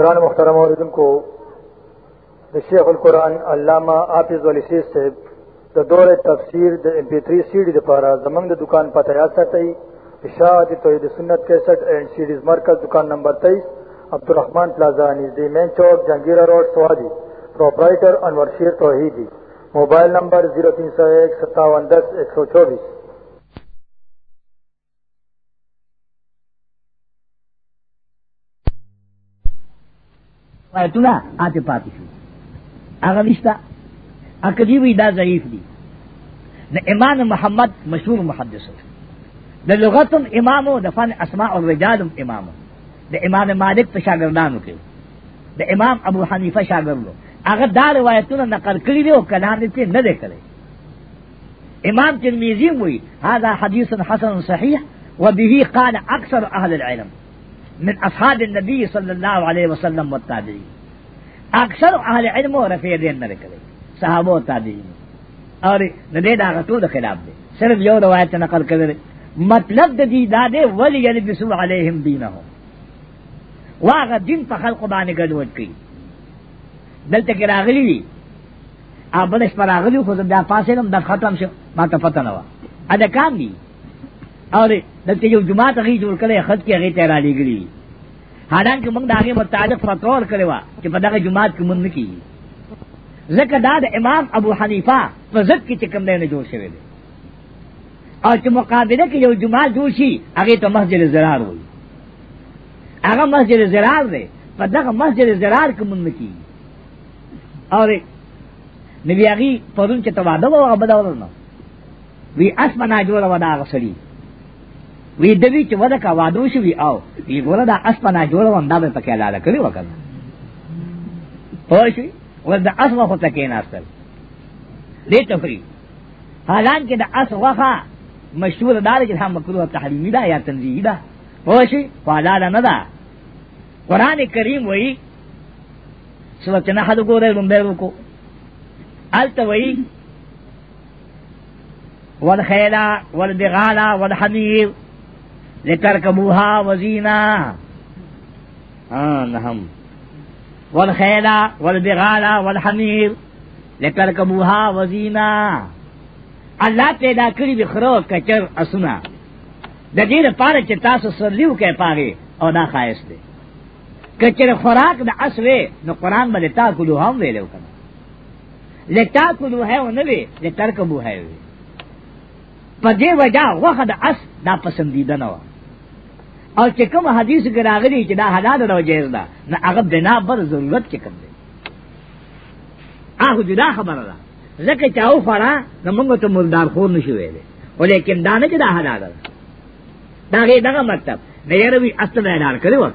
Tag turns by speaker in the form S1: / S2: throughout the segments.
S1: قرآن محترم عردن کو شیخ القرآن علامہ آفز علی شیخ سے د دور تفسیر د ایم پی 3 سیډي لپاره زمنګ د دکان پته یاد ساتئ اشاعت توحید سنت 61 اینڈ سیډیز مرکز دکان نمبر 23 عبدالرحمن پلازا نږدې مین چوک جنگیرا روډ سوادی پرپرایټر انور شیر توحیدی موبایل نمبر 03015710124 آیتونه آتے پاتې شو هغه نشتا اکدی دا ضعیف دی دا امام محمد مشهور محدث دا لغتم امام او د فن اسماء او رجالم امام دا امام مالک په شاګردانو کې د امام ابو حنیفه شاګردو هغه دا روایتونه نقل کړی دی او کلام یې نه دی کړی امام ترمذی وی هذا حدیث حسن صحیح وبه قال اکثر اهل العلم من اصحاب النبی صلی اللہ علیہ وسلم و تابعین اکثر اہل علم و رفیع دین نہ رکھے صحابہ و تابعین اور ندے دا غطول خلاف دے صرف یو روایت نقل کرے مطلب دا دی دا دے ولی یلبسو علیہم دینہم واغ دین په خلق باندې ګډوډ کی دلته کې راغلی وي ا بلش پر راغلی خو دا پاسې نم د ختم شو ما ته پته نه و ا د کام دی او دلته یو جماعت غي جوړ کړي خط کې غي ته را لګلی حالانکه موږ داغه متعلق فتوا ورکړې و چې په دغه جماعت کې مونږ نه ځکه دا د امام ابو حنیفه په ضد کې چې کوم دی نه جوړ شوی دی او چې مقابله کې یو جماعت جوړ شي هغه ته مسجد زرار وایي هغه مسجد زرار دی په دغه مسجد زرار کې مونږ نه اور نبی هغه پرون چې تواده و هغه بداول نه وی اسمنه جوړه ودا غسړي وی دوی چې ودا کا وادو شو وی او وی ګوره دا اسپنا جوړو اندا به پکې لاله کړی وکړه پوښی ولدا اسوا خو تکې ناستل دې تفری حالان کې دا اسوا مشهور دار چې هم مکروه تحریمی دا یا تنزیهی دا پوښی فعلاله نه ده قران کریم وی سورۃ نحل ګوره لومبه وکړو الته وی والخیلا والبغالا والحمیر لترکبوها وزینا نحم والخیلا والبغالا والحمیر لترکبوها وزینا الله پیدا کړی د خرو کچر اسونه د دې لپاره چې تاسو سرلیو کې پاره او دا خایست دی کچر خوراک د اسوې نو قران باندې تا کولو هم ویلو کنه لتا کولو ہے او نه وی لترکبو ہے وی په دې وجہ وخت د اس دا پسندیده نه او چې کوم حدیث کې راغلي چې دا حلال او جایز ده نه هغه بنا بر ضرورت کې کوم دی هغه جدا خبره ده ځکه چې او فرا نو موږ ته مردار خور نشو ویلې ولیکن دا نه چې دا حلال ده دا غي دغه مطلب نه یروي اصل اعلان کړو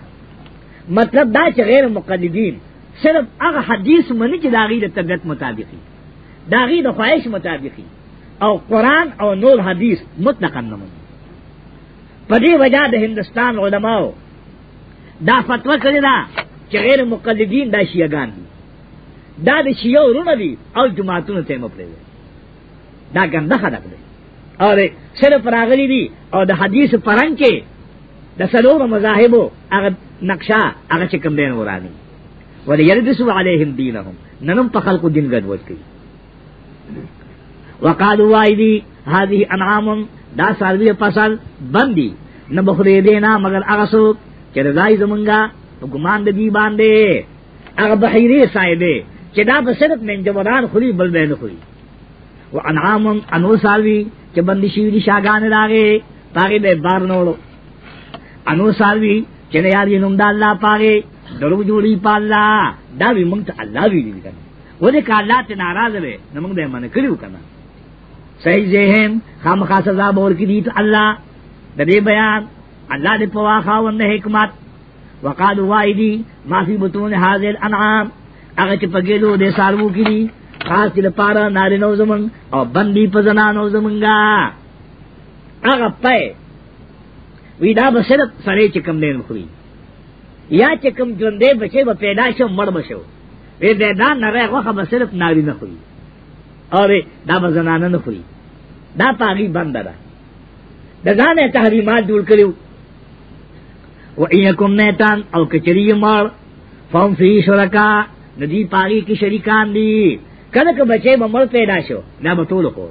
S1: مطلب دا چې غیر مقلدین صرف هغه حدیث منی چې دا غي د طبیعت مطابقي دا غي د خواهش مطابقي او قران او نور حدیث مطلقاً نه مني پدی وجہ د هندستان علماو دا فتوا کړی دا چې غیر مقلدین دا شیعاګان دي دا د شیعو رونه دي او جماعتونو ته مپلي دي دا ګنده خلک دي او صرف راغلي دي او د حدیث پرنګ کې د سلور مذاهبو هغه نقشه هغه چې کوم دین ورانی ولی یردسو علیهم دینهم ننم په خلقو دین ګډوډ کوي وقالوا وایدی هذه انعام دا ساروی پسل بندی نہ بخرے دینا مگر اغسوک کہ رضائی زمنگا تو گمان دی باندے اگر بحیرے سائے دے کہ دا بصرف میں جبران خلی بل بین خلی و انعام انو ساروی کہ بندی شیوری شاگان راگے پاگے بے بار نوڑو انو ساروی کہ نیاری نم دا اللہ پاگے درو جوڑی پا اللہ دا بھی منگتا اللہ بھی دی کرنا وہ دیکھا اللہ تے ناراض رہے نہ منگ دے من کریو کرنا صحیح ذہن خام خاص سزا بور کی دیت اللہ دے بیان اللہ دے پوا خاوند حکمت وقال وائدی ما فی بطون حاضر الانعام اگر چپ گیلو دے سارو کی دی خاص دل پارا ناری نو زمن اور بندی پزنا نو زمنگا اگر پے وی دا بسرت سرے چکم دین خوری یا چکم جوندے بچے با پیدا شو مر بشو وی دے دا نرے وقت بسرت ناری نخوری اور دا بزنانہ نخوری دا پاغي بند ده د ځانه تحریمات جوړ کړو و ايکم میتان او کچری مار فهم فی شرکا ندی پاغي کی شریکان دي کله که بچي بمړ پیدا شو دا بتول کو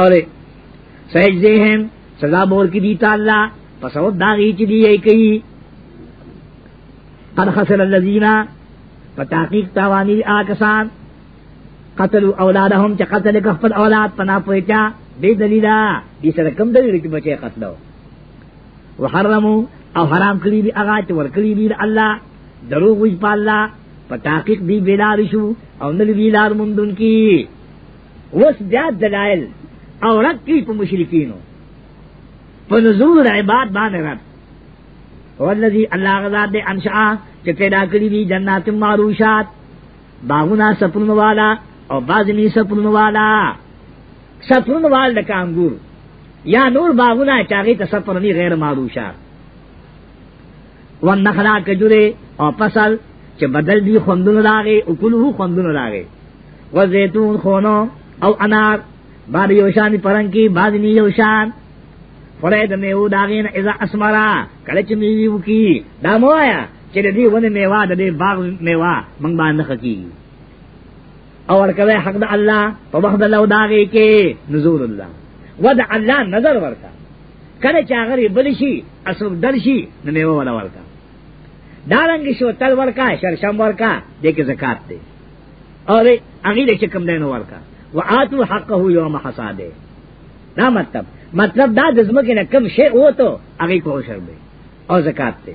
S1: اور سجده هم سزا بور کی دیتا الله پس او داغی چی دی ای کئی قد خسر اللذینا پتاقیق تاوانی آکسان قتل اولادهم چې قتل خپل اولاد پنا پويچا دې دلیلا دې سره کوم دلیل چې بچي قتلو وحرمو او حرام کړی دی هغه چې ور کړی دی الله دروغ وځ په الله په تحقیق دی بیلار شو او نل ویلار مندون کی وس بیا دلائل او رد کی په مشرکینو په نزول عبادت باندې رد والذي الله غزا دې انشاء چې پیدا کړی دی جنات معروشات باغونه سپنوالا او باز می سپرن والا سپرن وال د کانګور یا نور باغونه چاغي ته سپرنی غیر معروشا ون نخلا کجوره او فصل چې بدل دی خوندونو راغې او کلو خوندونو راغې و زيتون خونو او انار بعد یو شان پرنګ کې بعد نی یو شان خدای د میو داغین اذا اسمرا کله چې میوي وکي دا موایا چې دې ونه میوا د دې باغ میوا منګ باندې خکی اور کوي حق د الله په وخت الله داږي کې نزول الله ود الله نظر ورکا کله چې هغه بل شي اصل در شي نو میوه ولا ورکا دارنګ شو تل ورکا شرشم ورکا دې کې زکات دی اور هغه دې کم دین ورکا واتو حقه یوم حصاده دا مطلب مطلب دا د زمکه نه کم شی وو ته هغه کو شر دی او زکات دی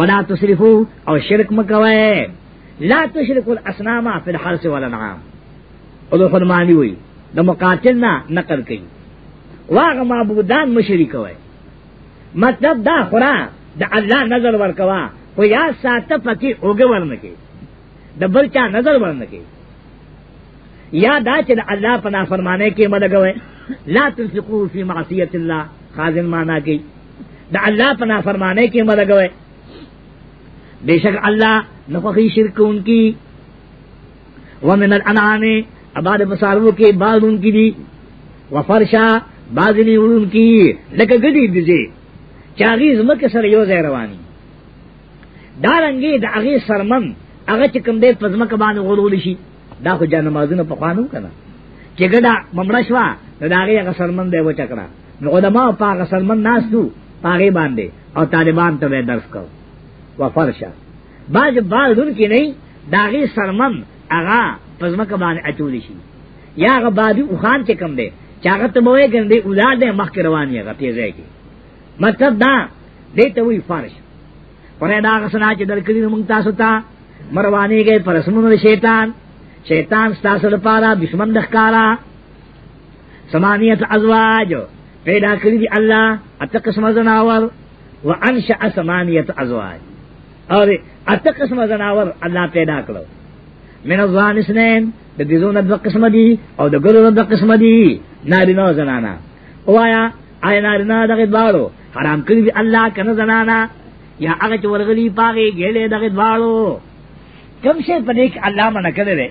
S1: ولا تصرفو او شرک مکوئ لا تشرک الاسنام فی الحرس والانعام او دو فرمانی وی د مقاتل نه نقل کئ واغه معبودان مشرک وای مطلب دا خورا د الله نظر ورکوا خو یا ساته پکې اوګه ورنکې د بل چا نظر ورنکې یا دا چې د الله په نافرمانه کې مدګوي لا تنفقوا فی معصیت الله خازن معنا کې د الله په نافرمانه کې مدګوي بشک الله نفقی شرک ان کی ومن الانعام اباد مسارو کے بعد ان کی دی وفرشا بازلی ان کی لکه گدی دزی چاغی زمک سر یو زی روانی دارنگی دا اغی سرمن اغا چکم دے پزمک بان غلول شی دا خو جانمازونه پخوانو کنه چې ګدا ممړه شوا نو دا هغه سرمن دی و چکړه نو علماء پاک سرمن ناس دو پاګې باندې او طالبان ته درس کو وفرشا بعض بال دن کی نہیں داغی سرمم اغا پزمک بان اچولی شی یا اغا بادی اخان کے کم دے چاغت موئے گندے اولا دے مخ کے روانی اغا پیزے کی مطلب دا دیتے ہوئی فرش پرے داغ سنا چی درکلی نمانگتا ستا مروانے گئے پرسمون شیطان شیطان ستاسو لپارا دشمن دخکارا سمانیت ازواج پیدا کری دی اللہ اتقسم زناور وانشأ سمانیت ازواج اور ات قسم زناور اللہ پیدا کرو من الزوان اسنین دا دیزون دو قسم دی او دا گلون دو قسم دی نارینا زنانا او آیا آیا نارینا دا غدوارو حرام کری دی اللہ کن زنانا یا اغچ ورغلی پاگی گیلے دا غدوارو کم شے پر ایک اللہ منع کردے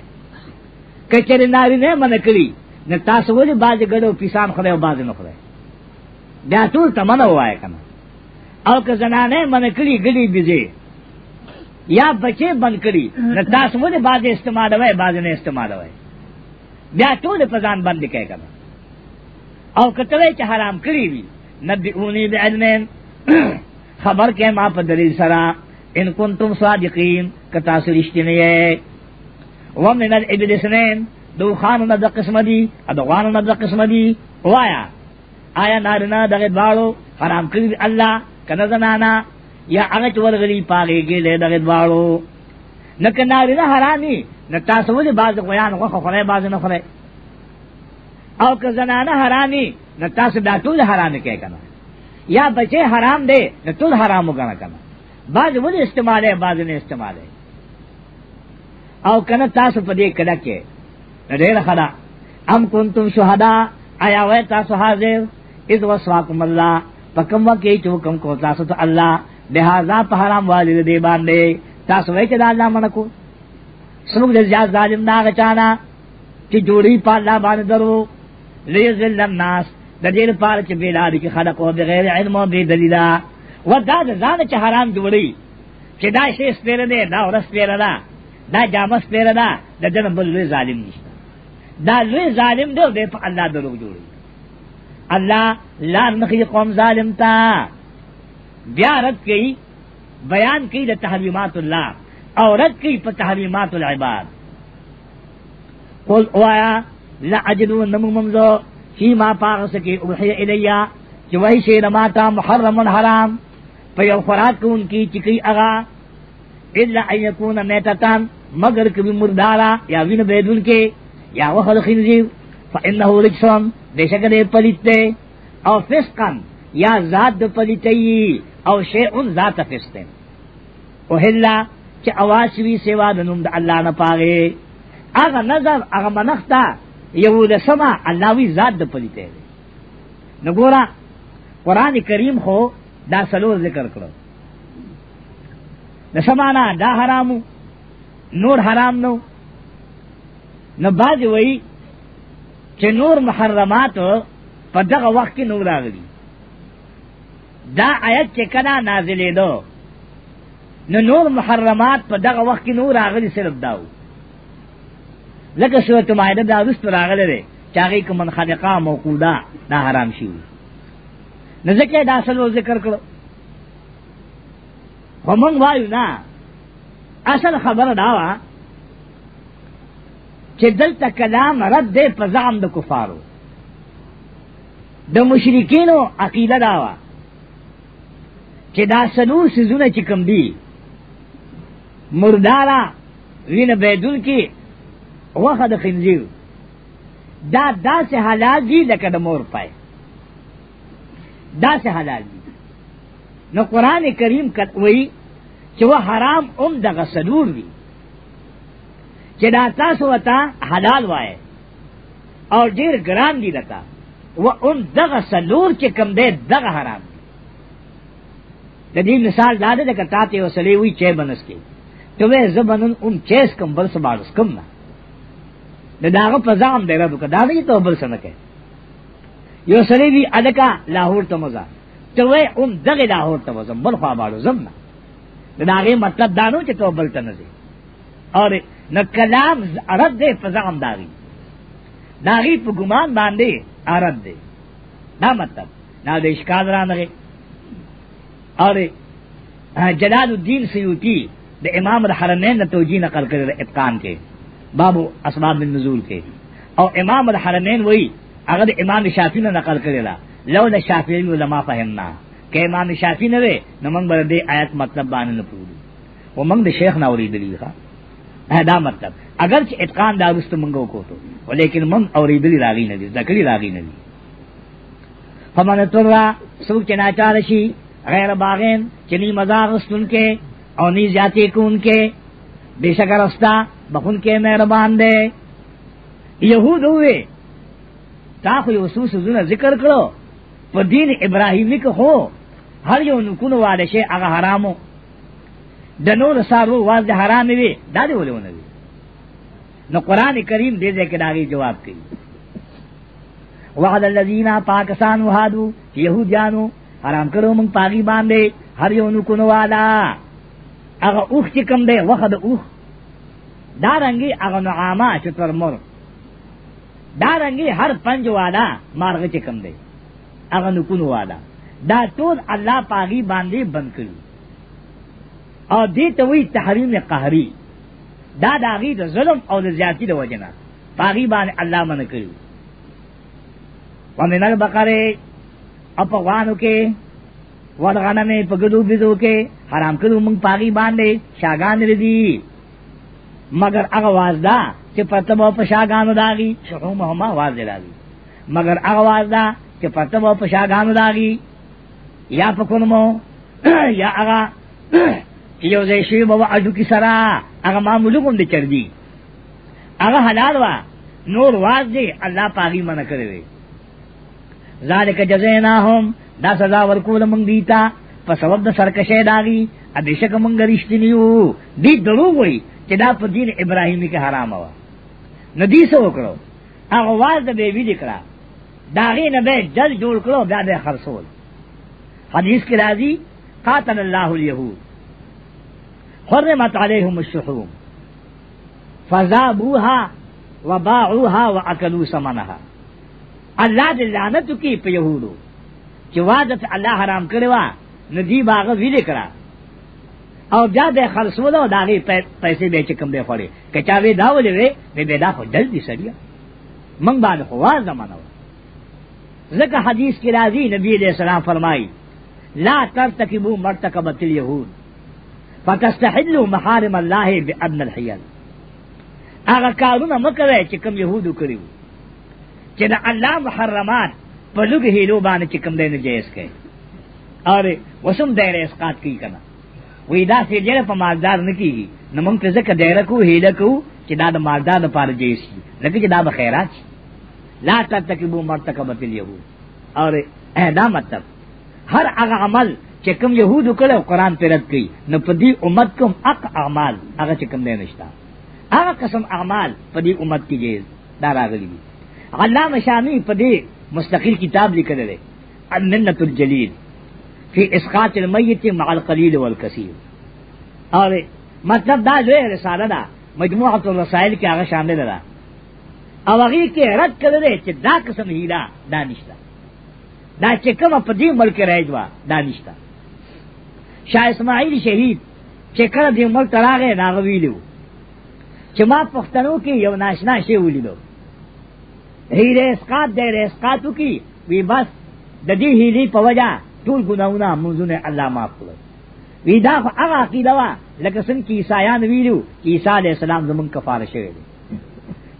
S1: کچر نارینا منع کری نتا سولی باز گلو پیسان خورے و باز نخورے بیا ټول تمنه وای کنه او که زنانه من کلی گلی بیزی یا بچے بند کری نہ تاسو دے بعد استعمال ہوئے بعد نے استعمال ہوئے بیا ټول پزان بند کئ کنا او کتلې چې حرام کړی وي نبئونی بعلمین خبر کې ما په دلیل سره ان کنتم صادقین کتا سرشتنی ہے ومن الابل سنین دو خان نبدا قسم دی ادوان نبدا قسم دی وایا آیا نارنا دغه باړو حرام کړی الله کنا زنانا یا هغه چې ورغلی پاګې کې له دغه دواړو نک ناری نه حرامي نه تاسو ولې باز غویان غوخه خوري باز نه خوري او که زنانه حرامي نه تاسو دا ټول حرام کې کنه یا بچي حرام دي نه ټول حرام وګڼه کنه باز ولې استعماله باز نه استعماله او کنه تاسو په دې کړه کې ډېر خدا ام کنتم شهدا آیا وای تاسو حاضر اذ وسواکم الله پکم وکي چې حکم کو تاسو ته الله لہذا په حرام والد دی باندې تاسو وای چې دا الله منکو سموږ د زیاد ظالم دا غچانا چې جوړی په الله باندې درو لیذل الناس د دې لپاره چې بیلاری کې خلق او بغیر علم او بی دلیل و دا د ځان چې حرام جوړی چې دا شی سپیر دی دا ورس پیر دا دا جامه سپیر دا د دې بل لوی ظالم نشته دا لوی ظالم دی او د الله دروغ جوړی الله لا نخي قوم ظالم تا بیا رد کئی بیان کئی دا تحریمات اللہ اور رد کئی پر تحریمات العباد قل اوایا لا اجدو نمو ممزو شی ما پاغس کی اوحی الیا چی وحی شی نماتا محرم حرام پیو خوراک ان کی چکی اغا الا ان یکون میتتان مگر کبھی مردارا یا وین بیدون کے یا وحل خنزیو فإنه رجسون بے شکر پلیت دے اور فسقن یا ذات دو پلیتی او شیء ذات فستن او هلا چې اواز وی سیوا د نوم د الله نه پاغه هغه نظر هغه منختا یو د سما الله وی ذات د پلیته دی نو ګورا قران کریم خو دا سلو ذکر کړو د سمانا دا حرامو نور حرام نو نو باز وی چې نور محرمات په دغه وخت کې نور راغلي دا آیت چې کله نازلې دو نو نور محرمات په دغه وخت کې نور راغلي صرف داو لکه سورۃ مائده دا رست راغله ده چې هغه کوم منخلقه موقوده دا حرام شي نو ځکه دا اصل ذکر کړو همون وایو نه اصل خبره دا وا چې دلته کلام رد دی په ځام د کفارو د مشرکینو عقیده دا وا چې دا سلور سیزونه چې کم دی مردارا وین بیدون کی وخه د خنزیر دا دا سه حلال دی لکه د مور پای دا سه حلال دی نو قران کریم کتوی چې و حرام اوم د غسلور دی چې دا تاسو وتا حلال وای او ډیر ګران دی لتا و اوم دغه سلور چې کم دی دغه حرام د دې مثال دا ده چې تاسو یو سړی وي چې بنس کې ته وې زبنن اون چیس کم بل سبارس کم نه د داغه په ځام دی رب کدا دی ته بل سنه کې یو سړی وی الکا لاهور ته مزه ته وې اون دغه لاهور ته مزه بل خوا باړو زم نه د داغه مطلب دا نو چې ته بل ته نه دی اور نو کلام عرب دی په ځام داوی داغي په ګمان باندې عرب دی دا مطلب دا د اشکال رانغه اور جلال الدین سیوتی د امام الحرمین نے توجی نقل کر اتقان کے بابو اسباب النزول کے اور امام الحرمین وہی اگر امام شافی نے نقل کرے لا لو نہ شافی علما فہمنا کہ امام شافی نے وے نہ منگ بر دے آیت مطلب بان نہ پوری وہ منگ شیخ نہ اوری دلی کا دا مطلب اگرچہ اتقان دا رست منگو کو تو لیکن منگ اوری دلی راگی نہ دی زکری راگی نہ دی ہمارے تو سوکھ چنا چارشی غیر باغین چنی مذاق ان کے اور نی زیادتی کون کے بے شک رستہ بخن کے مہربان دے یہود ہوئے تا خو یو سوس زونه ذکر کړو په دین ابراهیمی کې هو هر یو نکون واده شي هغه حرامو د نور سارو واده حرام وي دا دی ولونه وي نو قران کریم دې دې کې داغي جواب کوي وعد الذین پاکستان وهادو یهودیانو حرام کړو مونږ پاګی باندې هر یو نو کو نو والا هغه اوخ چې کم دی وخت اوخ دا رنګي هغه نو عامه چې تر مر دا رنګي هر پنج والا مارغ چې کم دی هغه نو کو نو والا دا ټول الله پاګی باندې بند کړو او دې ته وی تحریم قهری دا داغي د ظلم او د زیاتی د وجنه پاګی باندې الله منع کړو ومن البقره اپوانو کې ورغنه مې پګدو بيدو کې حرام کړو موږ پاغي باندې شاګان ردي مگر هغه واز دا چې پرتبه په شاګانو داغي شهومهما واز دراغي مگر هغه واز دا چې پرتبه په شاګانو داغي یا پکونمو یا هغه چې یو ځای شی بابا اډو کې سره هغه معمول کوم دې چردي هغه حلال وا نور واز دی الله پاغي منه کړی ذالک جزیناهم دا سزا ورکول مونږ دیتا په سبب د سرکشه داغي ابشک مونږ رښتینیو دې دلو وای چې دا په دین ابراهیمی کې حرام و ندی سو وکړو هغه واز د بیبي دکړه داغي نه به جل جوړ کړو بیا به خرصول حدیث کې راځي قاتل الله اليهود حرمت عليهم الشحوم فذابوها وباعوها واكلوا ثمنها اللہ دے لعنت کی پہ یہودو چی وادت اللہ حرام کروا ندیب آغا ویلے کرا او بیا دے خرسو دا داغی پیسے بے چکم دے خوڑے کچاوے داولے وے بے بے دا خو دل دی سریا منگ بعد خواہ زمانو ذکر حدیث کی راضی نبی علیہ السلام فرمائی لا ترتکبو مرتکبت الیہود فتستحلو محارم اللہ بے ادن الحیل آغا کارونا مکوے چکم یہودو کریو چې د الله محرمات په لږ هیلو باندې چې کوم دی نه جایز کوي اره وسم دایره اسقات کی کنه وی دا سي ډیره په مالدار نه کیږي نو موږ ته ځکه دایره کو هیله کو چې دا د مالدار لپاره جایز شي لکه چې دا به خیرات شي لا ترتکبو مرتکبت الیهود اره دا مطلب هر هغه عمل چې کوم يهودو کله قرآن پر رد کړي نو په دې امت کوم اق اعمال هغه چې کوم نه نشتا هغه قسم اعمال په دې امت کې جایز دا راغلي علامہ شامی پدے مستقل کتاب لکھ دے المنت الجلیل فی اسقاط المیت مع القلیل والکثیر اور مطلب دا جو ہے رسالہ دا مجموعۃ الرسائل کے آگے شامل رہا اوغی کے رد کر دے کہ دا قسم ہیلا دا نشتا دا چکم پدی ملک رہجوا دا نشتا شاہ اسماعیل شہید چکر دی ملک تراغے ناغوی لیو چما پختنو کی یو ناشنا شی ولیدو هیله اسقات دې رسقاتو کی وی بس د دې هیلې په وجا ټول ګناونه منځونه الله معاف کړو وی دا هغه عقیده وا لکه څنګه چې عیسایان ویلو چې عیسی علی السلام زمون کفاره شوی دی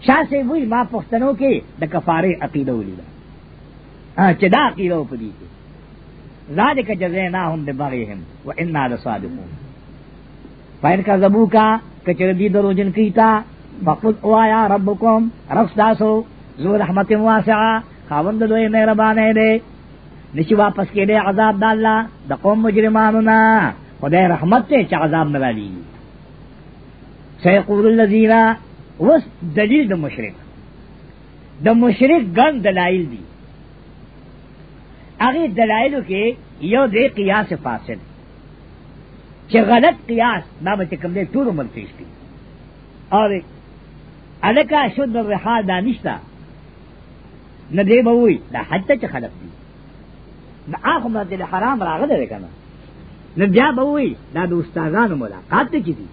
S1: شاسې وی ما پښتنو کې د کفاره عقیده ولیدا چې دا عقیده په دې کې ذالک جزیناهم ببغیهم و انا لصادقون فاین کا زبو کا کچر دی دروجن کیتا فقل اوایا ربکم رب تاسو زو رحمت واسعا خاوند دوی مهربانه دی نشي واپس کېدی عذاب د الله د قوم مجرمانو نه خدای رحمت ته چې عذاب نه راځي سيقول الذين وس دلیل د مشرک د مشرک ګن دلایل دي هغه دلایلو کې یو دې قیاس فاسد چې غلط قیاس دا به کوم دې ټول عمر پیش کی او الکا شد الرحال دانشتا نه دی به وي دا حج ته چې خلق دي دا هغه مسجد حرام راغله کنه نه بیا به وي دا د استادانو ملاقات کې دي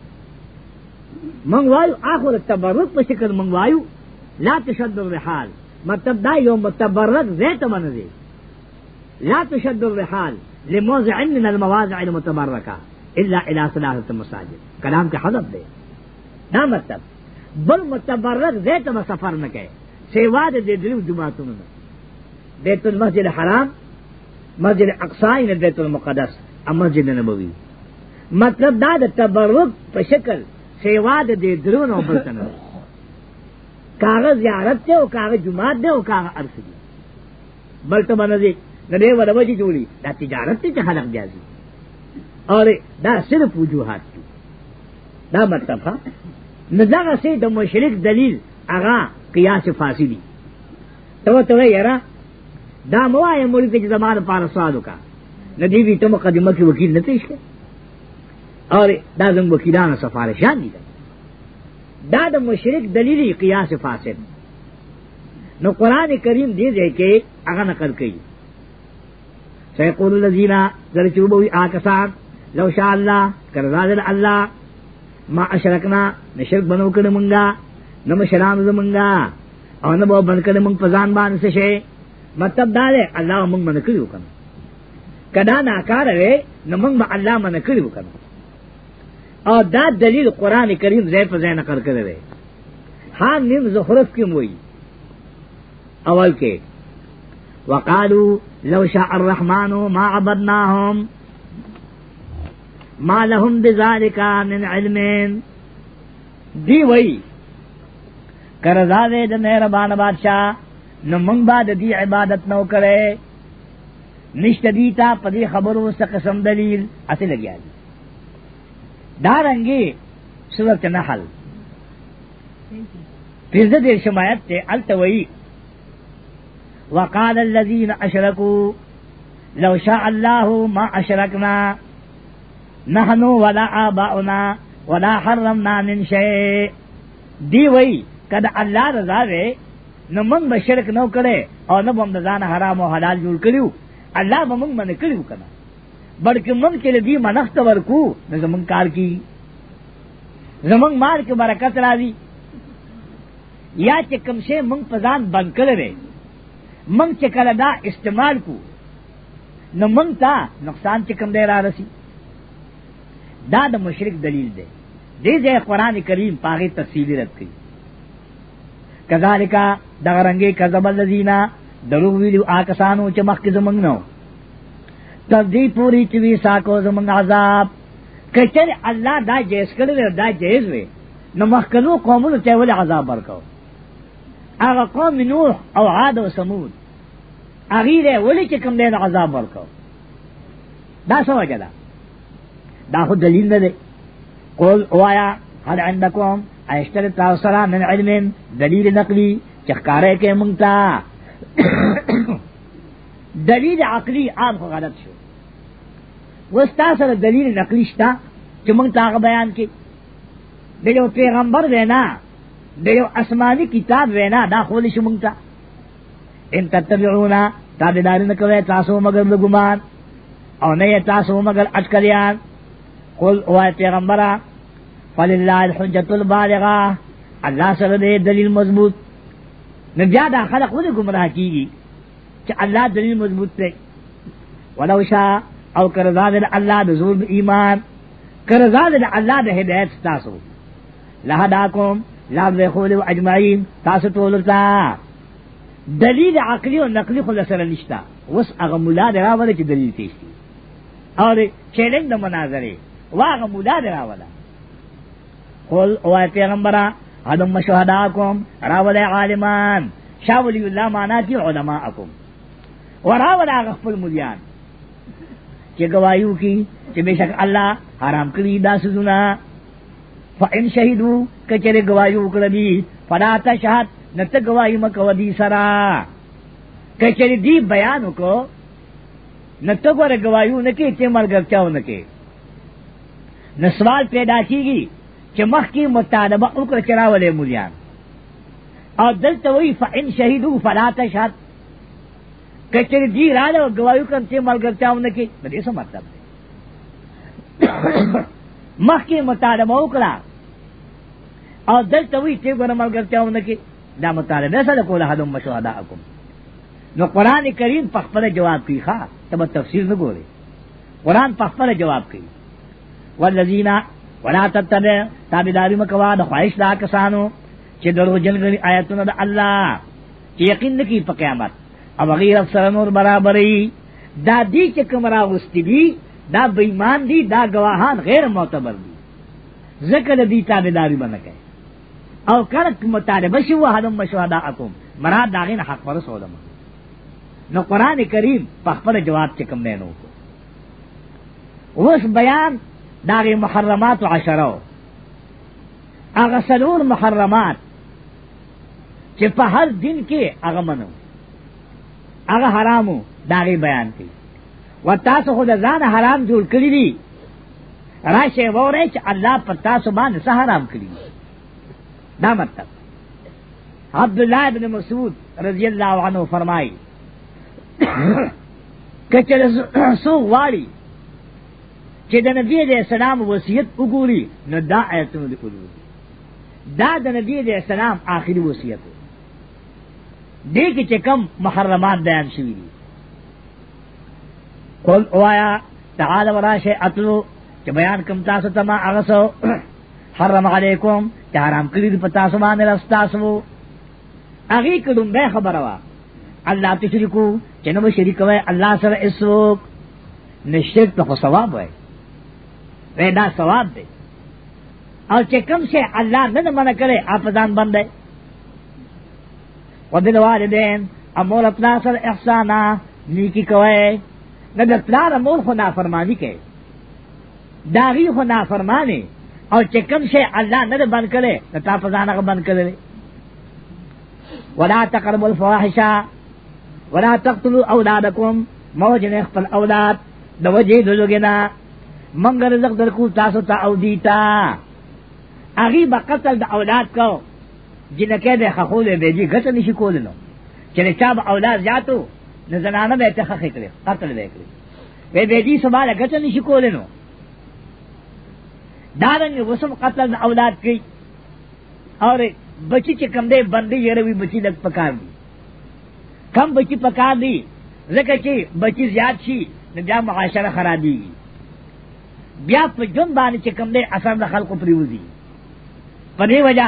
S1: مونږ وایو اخر تبرک په شکل مونږ وایو لا تشد الرحال مطلب دا یو متبرک زیت منځي لا تشد الرحال لموضع من المواضع المتبرکه الا الى ثلاثه مساجد کلام کې حذف دی دا مطلب بل متبرک زیت مسافر نه کوي سیوا د دې دریو جماعتونو نه بیت المسجد الحرام مسجد اقصی نه بیت المقدس ا مسجد نبوی مطلب دا د تبرک په شکل سیوا د دې درو نه بلتنه کاغذ زیارت ته او کاغذ جماعت دی او کاغذ ارث دی بلته باندې نه دی ورمه جوړي دا تجارت ته خلق جازي اور دا صرف وجوهات دي دا مطلب ها نه دا سه د مشرک دلیل اغا قیاس قیاس دی تو تو تو یرا دا دا دا دا کے پار کا ندی بھی مقدمہ کی وکیل نتیش اور وکیلان سفارشان مشرک دلیلی نو قرآن کریم دی دے کے اگا نقل کئی سیقول آکسان لو شاء اللہ اللہ ما اشرکنا نشرک بنو کر نہ مشران زمنگا او نہ بو بن کړه مونږ په ځان باندې شي مطلب دا دی الله مونږ من کړو کنه کدا نه کار وې نو مونږ به الله من کړو کنه او دا دلیل قران کریم زې په ځای نقل کړی دی ها نیم زخرف کې موي اول کې وقالو لو شاء الرحمن ما عبدناهم ما لهم بذالک من علم دی وای کرزا دے دا مہربان بادشاہ نو منگ با دی عبادت نو کرے نشت دیتا پدی خبرو سا قسم دلیل اسے لگیا دی دارنگی سورت نحل پھر دیر شمایت تے التوئی وقال الذين اشركوا لو شاء الله ما اشركنا نحن ولا آباؤنا ولا حرمنا من شيء دی وئی کدا الله رضا وے نو موږ به شرک نو کړي او نو موږ ځان حرام او حلال جوړ کړیو الله به موږ باندې کړیو کنه بلکې موږ چې لدی منښت ورکو نو زمون کار کی زمون مال کې برکت راځي یا چې کوم شی موږ په ځان بند کړی موږ چې کله دا استعمال کو نو موږ ته نقصان چې کوم دی را رسی دا د مشرک دلیل دی دې ځای قران کریم پاغه تفصیلی رد کړي کذالک دغه رنګې کذب الذینا دروغ ویلو آکسانو چې مخکې زمنګ نو تر دې پوری چې وی ساکو زمنګ عذاب کچر الله دا جیس کړل دا جیس وی نو مخکنو قومونو ته ول عذاب ورکاو هغه قوم نوح او عاد او ثمود هغه له ولې چې کوم دین عذاب ورکاو دا څه وجه ده دا خو دلیل نه دی قول وایا هل عندكم ایشتر علم دلیل چخکارے چکارے منگتا دلیل عقلی آپ کو غلط شو دلیل نقلی شتا چمنگتا منگتا آگا بیان کی دیو پیغمبر وینا دیو اسمانی کتاب رہنا دا خولی منگتا ان تتبعونا تابداری نکوے تاسو مگر لگمان او نئے تاسو مگر اجکلان قل اوائے پیغمبرہ فللہ الحجت البالغا اللہ سره دے دلیل مضبوط نو بیا دا خلق ودی گمراہ کیږي چې الله دلیل مضبوط دی ولو شاء او کرزاد الله د زور ایمان کرزاد الله د هدایت تاسو لهداکم لا بخول و اجمعین تاسو ټول تا دلیل عقلی او نقلی خو سره نشتا وس هغه مولا دراوله چې دلیل تېشتي او چیلنج د مناظره واغه مولا دراوله قل او پیغمبرا ادم شہداکم راول عالمان شاہ ولی اللہ مانا کی علماءکم وراول آغا خپل مدیان چی گوائیو کی چی بے شک اللہ حرام کری دا سزنا فا ان شہیدو کچر گوائیو کردی فلا تشہد نت گوائی مکو دی سرا کچر دی بیانو کو نت گوائیو نکے چی مرگر چاو نکے نسوال پیدا کی گی چې مخکې مطالبه وکړه چې راولې مليان او دلته وی فإن شهیدو فلا تشهد کچر دی راځه او گواہی کوم چې ملګرتاونه کې د دې څه مطلب دی مخکې مطالبه وکړه او دلته وی چې ګور ملګرتاونه کې دا مطالبه سره کوله حدم مشهدا کوم نو قران کریم په خپل جواب کوي ښا ته تفسیر نه ګوري قران په خپل جواب کوي والذین ولا تتبع تابعداري مکوا د خواهش دا کسانو چې درو جنګري آیاتونه د الله یقین نکي په قیامت او غیر افسر نور برابرې دا دی چې کمرا غستی دي دا بېمان دي دا گواهان غیر معتبر دي ذکر دي تابعداري باندې او کله مطالبه شو هدم مشودا اكم مراد داغین حق پر سولم نو قران کریم په خپل جواب چکم نه نو اوس بیان داغی محرمات و عشرو اغا سلور محرمات چې په هر دین کې اغا منو اغا حرامو داغی بیان کی و تاسو خود ځان حرام جوړ کړی دي راشه وره چې الله په تاسو باندې حرام کړی دا مطلب عبد الله ابن مسعود رضی الله عنه فرمایي کچره سو واړی چې د نبی د اسلام وصیت وګوري نو دا آیتونه دی کولی دا د نبی د اسلام آخري وصیت دی کې چې کم محرمات بیان شوی دي قل اوایا تعالی وراشه اتلو چې بیان کم تاسو ته ما هغه حرم علیکم چې حرام کړی دی په تاسو باندې راستاسو هغه کډم به خبره وا الله تشریکو چې نو شریک وای الله سره اسوک نشرک ته ثواب وای وی دا ثواب دے اور چکم سے اللہ نہ منع کرے آپ ازان بند ہے وہ دل والدین امور اپنا سر احسانہ نیکی کوئے نہ دپلار امور خو نافرمانی کے داغی خو نافرمانی اور چکم سے اللہ نہ بند کرے نہ تاپ ازانہ کا بند کرے ولا تقرب الفواحشہ ولا تقتلوا اولادکم موجن اخفل اولاد دوجی دلگنا منگ رزق درکو تاسو تا او دیتا اگی با قتل دا اولاد کو جنکے دے خخولے بے جی گھٹ نشی کول لو چلے چا با اولاد جاتو نہ زنانہ بے تخخی کرے قتل بے کرے بے بے جی سبالا گھٹ نشی کول لو دارنگی غسم قتل دا اولاد کی اور بچی چکم دے بندی یہ روی بچی لگ پکار دی کم بچی پکار دی ذکر چی بچی زیاد شی نہ بیا معاشرہ خرابی بیا په جون باندې چې کوم دی اثر د خلقو پریوزی په دې وجہ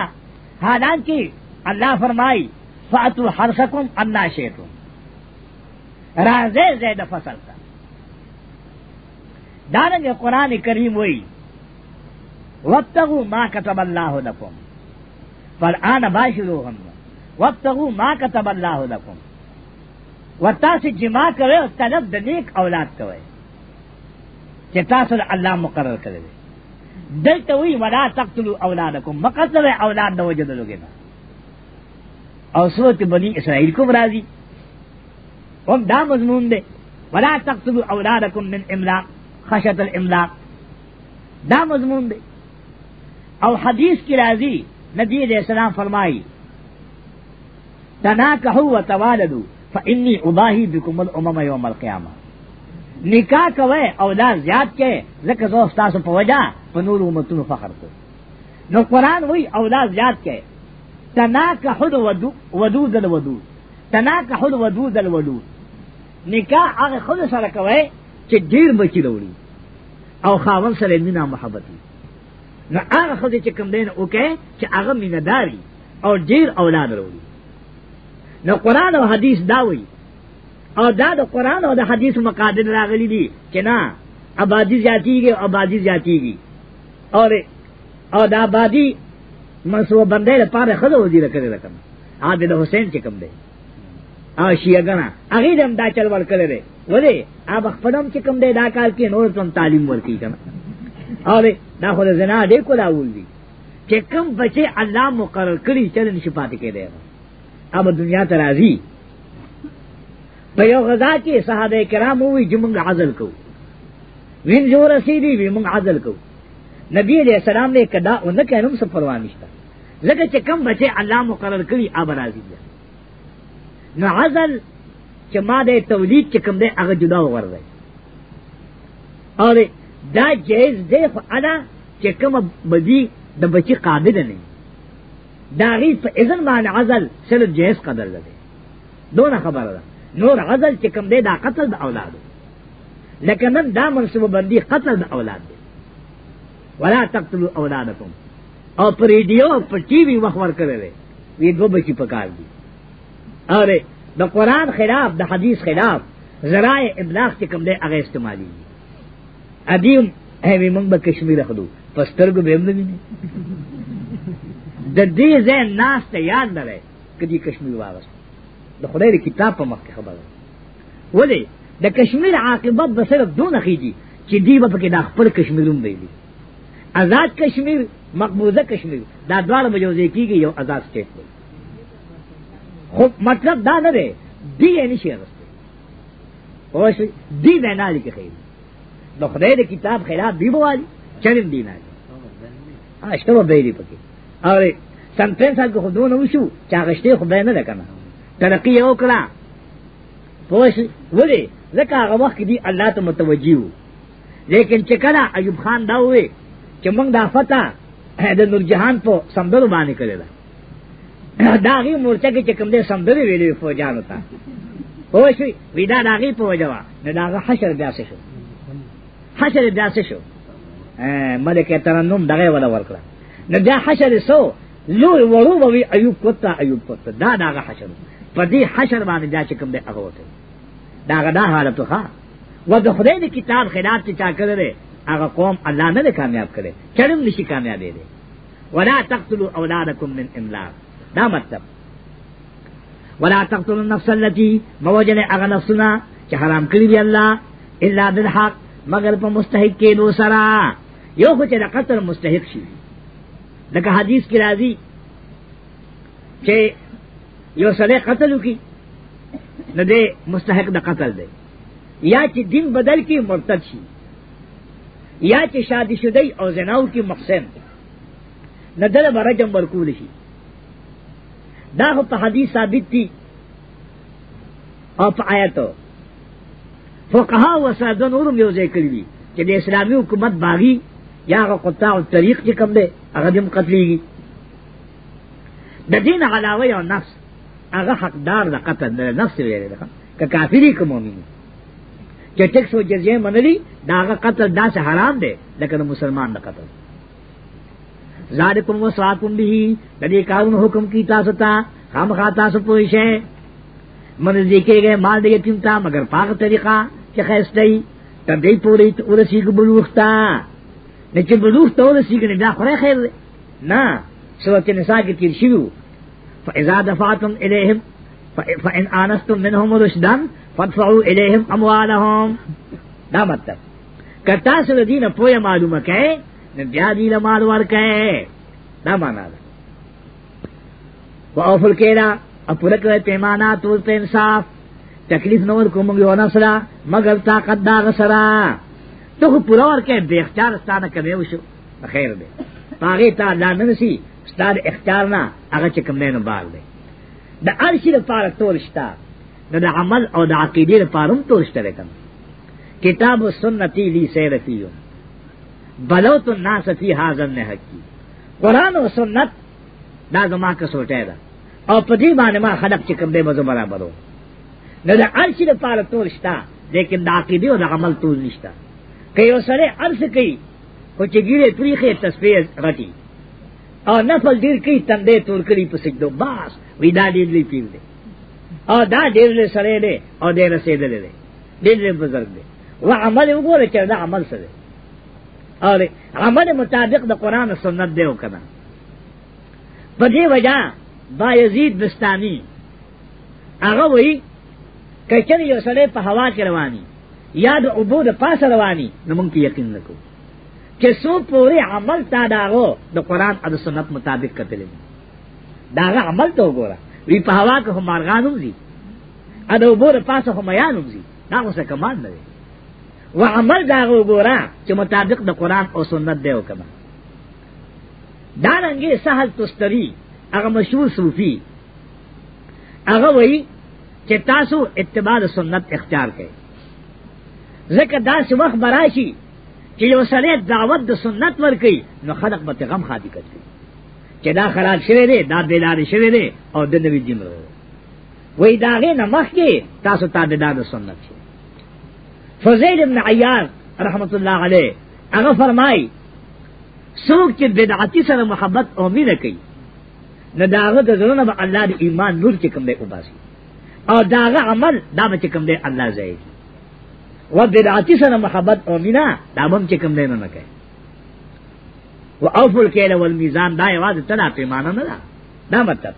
S1: حالانکه الله فرمای فاتو حرسکم انا شیتو راځه زید فصل تا دانګ قران کریم وای وابتغوا ما كتب الله لكم فالآن باشروهم وابتغوا ما كتب الله لكم وتاسې جما کوي او طلب د نیک اولاد کوي چې تاسو الله مقرر کړی دی دلته وی ولا تقتلوا اولادکم مقتل اولاد د وجد لوګي او سورت بنی اسرائیل کو راضی هم دا مضمون دی ولا تقتلوا اولادکم من املاق خشیت الاملاق دا مضمون دی او حدیث کی راضی نبی علیہ السلام فرمائی تناکحوا وتوالدوا فانی اباہی بكم الامم یوم القیامه نکاح کوي او دا زیات کې زکه زو تاسو په وجا په نور امتونو فخر کو نو قران وی او دا زیات کې تناک حد ودو ودود الودود تناک حد ودود الودود نکاح هغه خود سره کوي چې ډیر بچی وروړي او خاون سره مینا محبت نو هغه خود چې کوم دین وکي چې هغه میناداري او ډیر اولاد وروړي نو قران او حدیث دا وی او دا د قران او د حدیث مقاصد راغلي دي چې نه آبادی زیاتیږي او آبادی زیاتیږي اور او دا آبادی منصوبه بندې لپاره خدای وزیر کړی رقم عادل حسین چې کوم دی او شیګنا هغه دم دا چل ور کړی دی وله اب خپلم چې کوم دی دا کال کې نور تم تعلیم ورکی کنه اور دا خو زنا دې کولا ول دي چې کوم بچي الله مقرر کړی چې نشي پاتې کېدی اب دنیا ته راځي په یو غذا کې صحابه کرام وی جمع عزل کو وین جو رسیدي وی موږ عزل کو نبی علیہ السلام نے کدا ان کے انم سفر وانشتا لگا چې کم بچے الله مقرر کړی اب راضی نو عزل چې ما دې تولید چې کم دې هغه جدا ورده اور دا جیز دې خو انا چې کم بدی د بچی قابل نه دا غیب اذن باندې عزل سره جیز قدر لګي دونه خبره ده نور غزل چې کوم دی دا قتل د اولاد لکه نن دا منصوبه بندي قتل د اولاد دی ولا تقتلوا اولادکم او پر ریډیو پر ټي وي مخور کړل وی دو بچی پکار دي اره د قران خلاف د حدیث خلاف ذرائع ابلاغ چې کوم دی هغه استعمالي دي ادیم هی موږ به کشمیر خدو پسترګو به نه ویني د دې ځای ناس ته یاد نه کدی کشمیر واغست د خدای د کتاب په مخ کې خبره ولې د کشمیر عاقبت به صرف دون خيږي چې دی په کې د خپل کشمیروم دی آزاد کشمیر مقبوضه کشمیر دا دواړه مجوزه کیږي یو آزاد سټیټ دی خو مطلب دا نه دی دی یې نشي راستي اوس دی نه نه لیکي خیر د خدای د کتاب خلاف دی بوالي چرین دی نه اشتبه بیری پکې اره سنتنس هغه خودونه وشو چاغشته خدای نه ده کنه ترقی یو کړه پوښ وله لکه هغه وخت دی الله ته متوجي وو لیکن چې کله ایوب خان دا وې چې موږ دا فتح د نور جهان په سمندر باندې کړل دا غي مورچه کې چې کوم دې سمندر ویلې فوجانو ته پوښ وی دا دا غي په وجوا نه دا حشر بیا شو حشر بیا شو ملک ترنم دغه ولا ورکړه نه دا حشر سو لوی وړو به ایوب کوتا ایوب کوتا دا دا حشر په دې حشر باندې دا چې کوم دی هغه وته دا غدا حالت ښه و د خدای د کتاب خلاف چې چا کړی هغه قوم الله نه کامیاب کړي چرم نشي کامیاب دي ولا تقتلوا اولادکم من املاق دا مطلب ولا تقتلوا النفس التي موجل اغنصنا چې حرام کړی دی الله الا بالحق مگر په مستحق کې نو سرا یو خو چې د قتل مستحق شي لکه حدیث کې راځي چې یو سړی قتل کی نه دی مستحق د قتل دی یا چې دین بدل کی مرتد شي یا چې شادي شدی او زناو کی مقسم نه دل برجم ورکول شي دا خو په حدیث ثابت دي او په آیاتو فقها و سادن اورم یو ځای کړی دي چې د اسلامي حکومت باغی یا هغه قطاع الطريق چې کوم دی هغه دې قتلېږي د دین علاوه یو نفس اگر حق دار دا قتل دا نفس ویرے دا کہ کافری کا مومن کہ ٹیکس و جزیہ منلی دا اگر قتل دا سے حرام دے لیکن مسلمان دا قتل ذالکم و سواکم بھی لدی کارون حکم کی تاستا خام خواہ تاسو پوش ہے من ذکے گئے مال دے یتیم تا مگر پاک طریقہ کہ خیست دی تب دی پوری تا ارسی کو بلوختا تا بلوختا بلوخ تا ارسی کو دا خورے خیر دے نا سورت نساء کی تیر شروع فإذا دفعتم إليهم فإن آنستم منهم رشدا فادفعوا إليهم أموالهم دا مطلب کتا سره دین په معلومه کای نه بیا دی له مال ور کای دا معنا ده واوفل کیلا اپره کوي پیمانا تول په انصاف تکلیف نور کوم یو نه سره مگر طاقت دا غسرا ته پورا ور کای به اختیار ستانه کوي وشو خیر دی هغه ته لا نسی ستا د اختیار نه هغه چې کوم دی نو بار دی د ارشي لپاره ټول شته نو د عمل او د عقیدې لپاره هم ټول شته کوم کتاب و سنتی لی سیرتیو بلوت الناس فی حاضر نه حقی قرآن و سنت دا زما کسوٹے دا او پا دی بانے ما خلق چکم دے مزو برابرو نو دا عرشی دا پارا تول شتا لیکن دا عقیدی و دا عمل تول نشتا کہ یو سرے عرص کئی کچھ گیرے پریخے تصفیہ رٹی او نفل دیر کی تندے تور کری پسک دو باس وی دا دیر لی پیر دے او دا دیر لی سرے دے او دیر رسید لے دے دیر لی بزرگ دے و عمل اگو رے چر دا عمل سرے اور عمل مطابق دا قرآن سنت دے وکنا پدی وجہ با یزید بستانی اگا وی کچر یو سرے پا ہوا کی روانی یاد عبود پاس روانی نمونکی یقین نکو چې سو پورې عمل تا داغو د قران او سنت مطابق کتلې داغه عمل ته وګوره وی په هوا کې هم مارغانو دي ا د وګوره پاسه هم یانو دي دا اوسه کمال نه و عمل داغه وګوره چې مطابق د قران او سنت دی وکړه دا رنګه سهل تستری هغه مشهور صوفي هغه وایي چې تاسو اتباع سنت اختیار کړئ زکه دا څه وخت براشي چې یو سړی دعوت د سنت ورکي نو خلق به غم خادي کوي چې دا خراب شوی دی دا بیلاری شوی دی او د نوی دین ورو وای دا غې نه مخکې تاسو ته د دا سنت شي فزید ابن عیاض رحمت الله علیه هغه فرمای څوک چې بدعتي سره محبت او مینه کوي نه داغه د زړه نه الله د ایمان نور چې کوم دی او باسي او داغه عمل دا به چې کوم دی الله زایي و بدعتی سره محبت او مینا دا هم چې کوم دین نه کوي و اوفل کېله ول میزان دا یوازې تنا پیمانه نه ده دا مطلب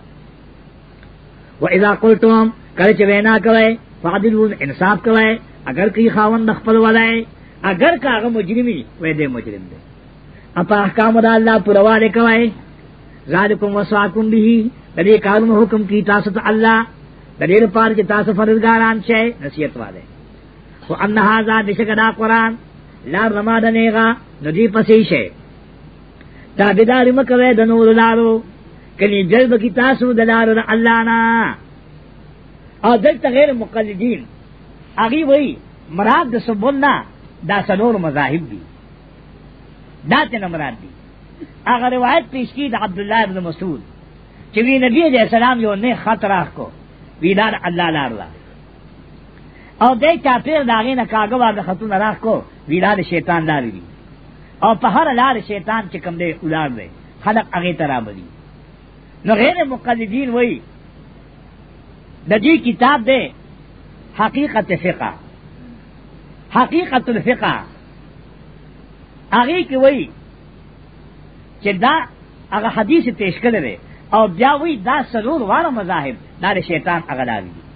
S1: و اذا قلتم کله چې وینا کوي فعدلون انصاف کوي اگر کوي خاوند خپل ولای اگر کاغه مجرمي وې دې مجرم دی اپا احکام د الله پرواله کوي ذالکم وسواکم به دې کارونو حکم کی تاسو ته الله د دې لپاره چې تاسو فرضګاران شئ نصیحت والے و ان هذا دشکدا قران لا رما دنیغا ندی پسیشه دا بیدار مکوی د نور لارو کنی جلب کی تاسو دلارو د الله نا او دلته غیر مقلدین اغي وای مراد د سبونا دا سنور مذاهب دي دا ته مراد دي اگر روایت پیش کی د عبد الله ابن مسعود چې وی نبی دے سلام یو نه خطر اخ کو وی دار الله لارلا او دے چاپیر داغی نا کاغو واغ خطون راک کو ویلا دا شیطان لاری دی او په هر لار شیطان چې کم دے اولار دے خلق اغی تراب دی نو غیر مقلدین وی دا جی کتاب دے حقیقت فقہ حقیقت الفقہ اغی کی وی چې دا اغا حدیث پیش کرده او بیا وی دا سرور والا مذاہب دا, دا شیطان اغلاوی دی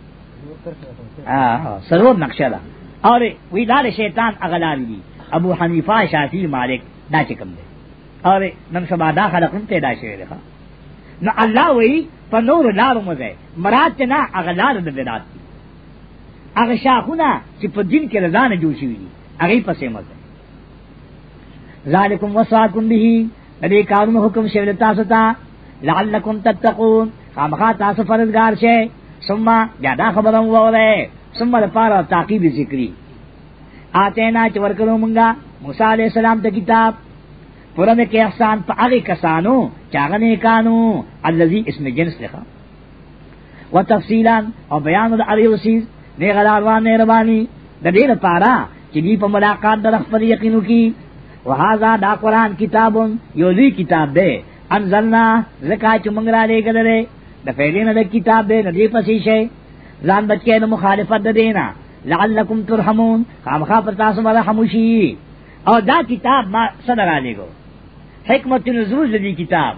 S1: آها سرور نقشه ده اور وی لار شیطان اغلار دی ابو حنیفہ شافعی مالک دا چکم دی اور نن سبا دا خلق ته دا شوی دی نو الله وی په نور لار مزه مراد نه اغلار د بدعت هغه شاخونه چې په دین کې رضا نه جوړ شوی دی هغه پسې مزه ذالکم وصاکم به دې کارونو حکم شوی تاسو ته لعلکم تتقون خامخا تاسو فرزګار شئ ثم یا دا خبرم ووله ثم لپاره تعقیب ذکری آتے نا چې ورکړو مونږه موسی علی السلام ته کتاب پرمه کې احسان په هغه کسانو چې هغه نه کانو الذي اسم جنس لکھا وتفصیلا او بیان د علی وسیز نه غلاروان نه ربانی د دې لپاره چې دی په ملاقات د خپل یقینو کې وهذا دا قران کتاب یو کتاب دی انزلنا زکات مونږ را لګلره د فیدین د کتاب دے ندی پسی شے ځان بچی نو مخالفت د دینا لعلکم ترحمون خامخا پر تاسو باندې خاموشي او دا کتاب ما صدر علی کو حکمت نزول دی کتاب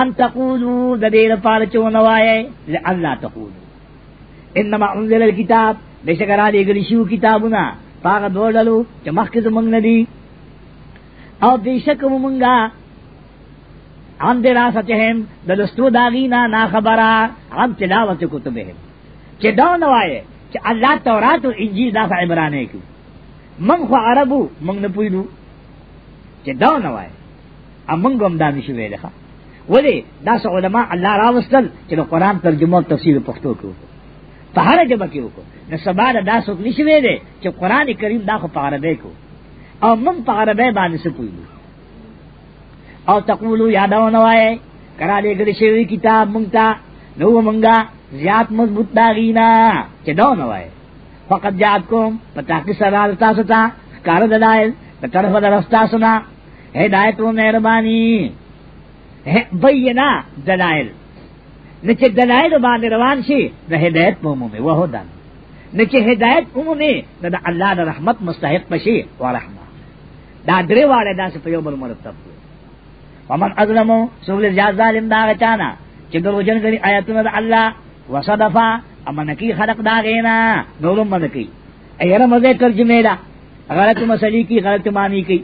S1: ان تقولوا د دې لپاره چې ونوایې لئلا تقولوا انما انزل الكتاب بشکر علی گلی شو کتابونه پاغه دوړلو چې مخکې زمنګ ندی او دیشکه مونږه عن دراستهم د لسترو داغینا نا خبره عن تلاوت کتبهم چې دا نوایه چې الله تورات او انجیل دا عبرانه کې من خو عربو من نه پویلو چې دا نوایه امنګ هم دا نشي ویلخه ولی دا څو علما الله راوستل چې قرآن ترجمه او تفسیر پښتو کې په هر جبه کې وکړو نو سبا دا څوک نشي ویلې چې قرآن کریم دا خو په عربی کې او من په عربی باندې څه پویلو او تقولو یادو نوائے کرا دے گل شوی کتاب منگتا نو منگا زیاد مضبوط داغینا چے دو نوائے فقط جات کوم پتا کس رالتا ستا کار دلائل پترف درستا سنا ہدایت و مہربانی بینا دلائل نچے دلائل بان روان شی نہ ہدایت مومو میں وہو دن نچے ہدایت عمو میں نہ اللہ دا رحمت مستحق پشی و رحمہ دا درے والے دا سے پیوبر مرتب ہوئے ومن اظلمو سوال زیاد ظالم داغ چانا چگر وجن کری آیتون دا اللہ وصدفا اما نکی خلق داغینا نورم منکی ایرا مزے ترجمے دا غلط مسئلی کی غلط معنی کی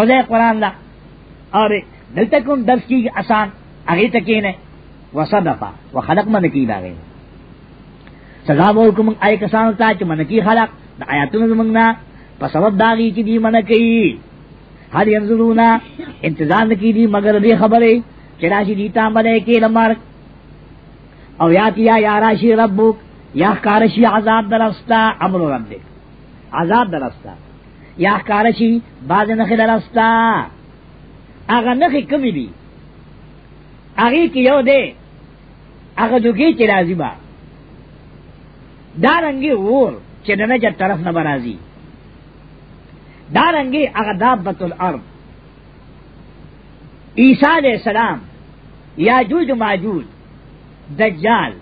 S1: مزے قرآن دا اور دل تک ان درس کی آسان اگے تکین ہے وصدفا وخلق منکی داغینا سزا ورکم آئے کسان تا چ منکی خلق دا آیتون زمنگنا پس سبب داغی چی دی منکی هل ينظرونا انتظار نکی دی مگر دی خبره چراشی دیتا ملے کے لمر او یا کیا یا راشی ربک
S2: یا کارشی
S1: عذاب درستا امر ربک عذاب درستا یا کارشی باز نخی درستا اغا نخی کمی دی اغی کی یو دے اغا جگی چرازی با دارنگی غور چننجر طرف نبرازی دارنگی اغدابت الارض عیسیٰ علیہ السلام یاجوج ماجوج دجال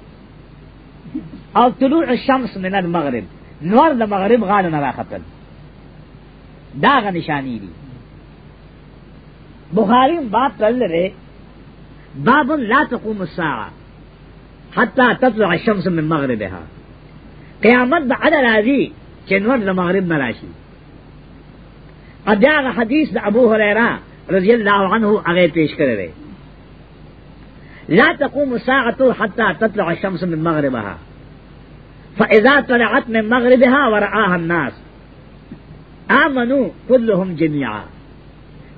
S1: او طلوع الشمس من المغرب نور د مغرب غال نه راختل دا غ نشانی دي بخاری باب تل لري باب لا تقوم الساعه حتى تطلع الشمس من مغربها قیامت بعد راځي چې نور د مغرب نه راشي ادیاغ حدیث دا ابو حریرہ رضی اللہ عنہ اگے پیش کرے لا تقوم الساعة حتى تطلع الشمس من مغربها فإذا طلعت من مغربها ورآها الناس آمنوا كلهم جميعا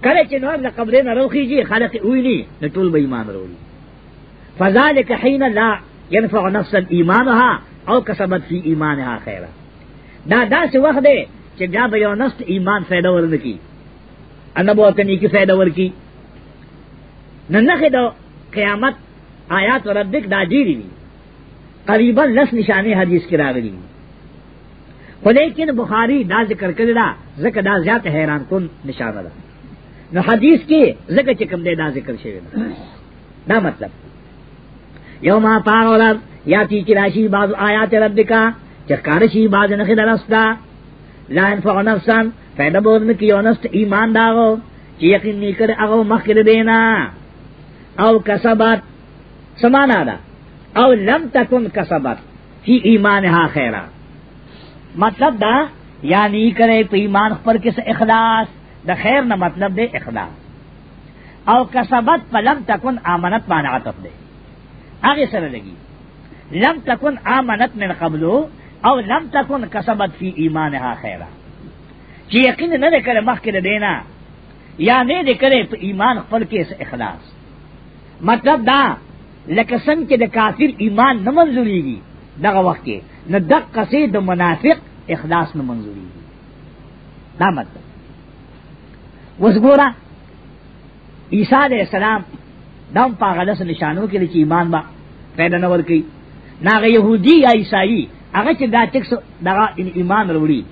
S1: کله چې نور لقبرین روخیږي خلق ویني نو ټول به ایمان وروړي فذلك حين لا ينفع نفسا ایمانها او کسبت فی ایمانها خیرا دا داسې وخت دی چې بیا به یو نست ایمان فائدہ ورنکي ان به ته نیکی فائدہ ورکی نن نه دا قیامت آیات وربک دا جیری دي قریبا لس نشانه حدیث کې راغلي خو لیکن بخاری دا ذکر کړی دا ځکه دا زیات حیران کن نشانه ده نو حدیث کې ځکه چې کوم دی دا ذکر شوی دا, دا مطلب یوما پاغولر یا تی چې راشي بعض آیات ربک چې کارشي بعض نه خدای لا انفع نفسا فائدہ بودن کی یونست ایمان داغو چی یقین نیکر اغو مخکر دینا او کسبت سمانا دا او لم تکن کسبت فی ایمان ہا خیرہ مطلب دا یا نہیں کرے پہ ایمان پر کس اخلاص دا خیر نہ مطلب دے اخلاص او کسبت پہ لم تکن آمنت مانا عطف دے آگے سر لگی لم تکن آمنت من قبلو او لم تکن کسبت فی ایمانها خیرہ چې یقین نه کړي مخکې دینا یا نه دې کړي په ایمان خپل کې اخلاص مطلب دا لکه څنګه چې د کافر ایمان نه منځوريږي دغه وخت کې نه د قصې د منافق اخلاص نه منځوريږي دا مطلب وس ګوره عیسی علیہ السلام دا په غلس نشانو کې چې ایمان با پیدا نه ورکی نه یهودي یا عیسائی هغه چې دا چکس دغه ایمان وروړي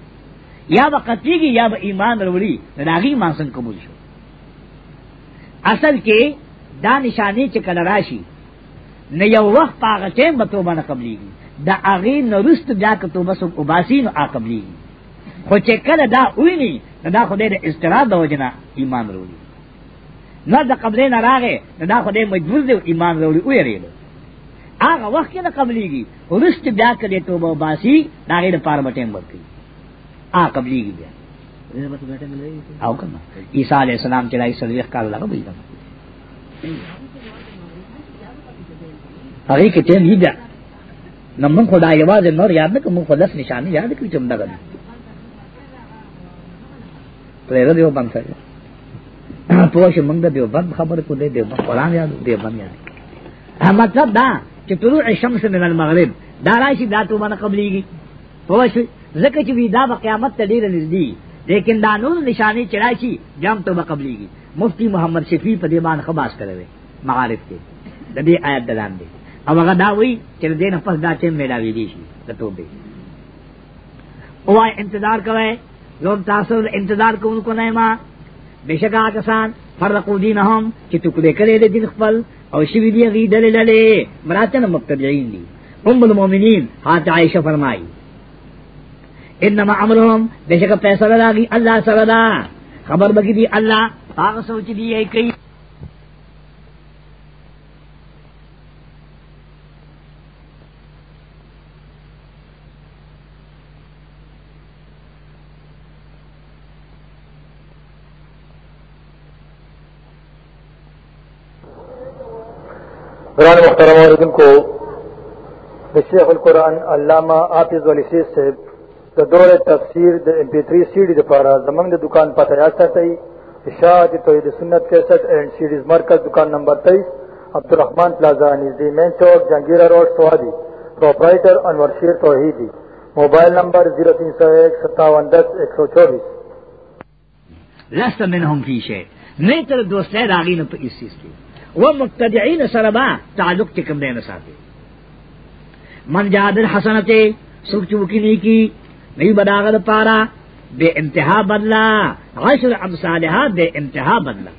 S1: یا به قطعیږي یا به ایمان وروړي دا غي ایمان څنګه کوم شو اصل کې دا نشانی چې کله راشي نه یو وخت هغه ټیم به توبه نه قبليږي دا هغه نورست بیا که توبه سو وباسي نو هغه قبليږي خو چې کله دا ویني دا خدای د استراد د وجنه ایمان وروړي نه دا قبلې نه راغې دا خدای مجبور دی ایمان وروړي ویریږي هغه وخت کې نه قبليږي ورست بیا کړي توبه باسي دا غیر پار بټیم ورکی آ قبليږي بیا او کما عیسی علی السلام چې لای سلوخ کال لغه بیا هغه کې ټیم یې بیا نو مونږ خدای یوازې نور یاد نه کوم خدای نشانه یاد کړی چې موږ غل پرېره دیو باندې پوه شو موږ دیو باندې خبر کو دې دیو باندې قرآن یاد دیو باندې مطلب دا چې طلوع شمس من المغرب دا راشي دا تو باندې قبليږي پوه شو ځکه چې وی دا به قیامت ته ډیر نږدې لیکن دا نور نشانی چرایشي جام ته به قبليږي مفتی محمد شفیع په دې باندې خباس کړوي معارف کې د دې آیت دلان دی او هغه دا وی چې دې نه پس دا چې میلاوي دي شي د توبه اوه انتظار کوي لوگ تاسو انتظار کوونکو نه ما بشکا کسان فرقو دینهم چې ټکو دې کړې دې دین خپل او شوی دی غی دل للی مراتن مبتدعین دی ام المومنین حات عائشہ فرمائی انما امرهم بشک پیسر لاغی اللہ سردا خبر بگی دی اللہ آغا سوچ دی ہے کئی
S2: قرآن محترم عل کو
S1: شیخ القرآن علامہ آفز علی سے دور تفسیر دا تھری سی ڈی زمنگ دکان پر اشاعت توحید سنت کیسٹ اینڈ سیڈیز مرکز دکان نمبر تیئیس عبد الرحمان پلازا مین چوک جہانگیرہ روڈ سوادی پروپرائٹر انور شیر توحیدی موبائل نمبر زیرو تین سو ایک ستاون دس ایک سو چوبیس ہے راغی نے تو اس چیز کی و مبتدعین سره با تعلق چې کوم دی نه ساتي من جادل حسنته سوچ وکي نه کی نه بداغه پارا بے انتہا بدلا عشر امثالہ بے انتہا بدلا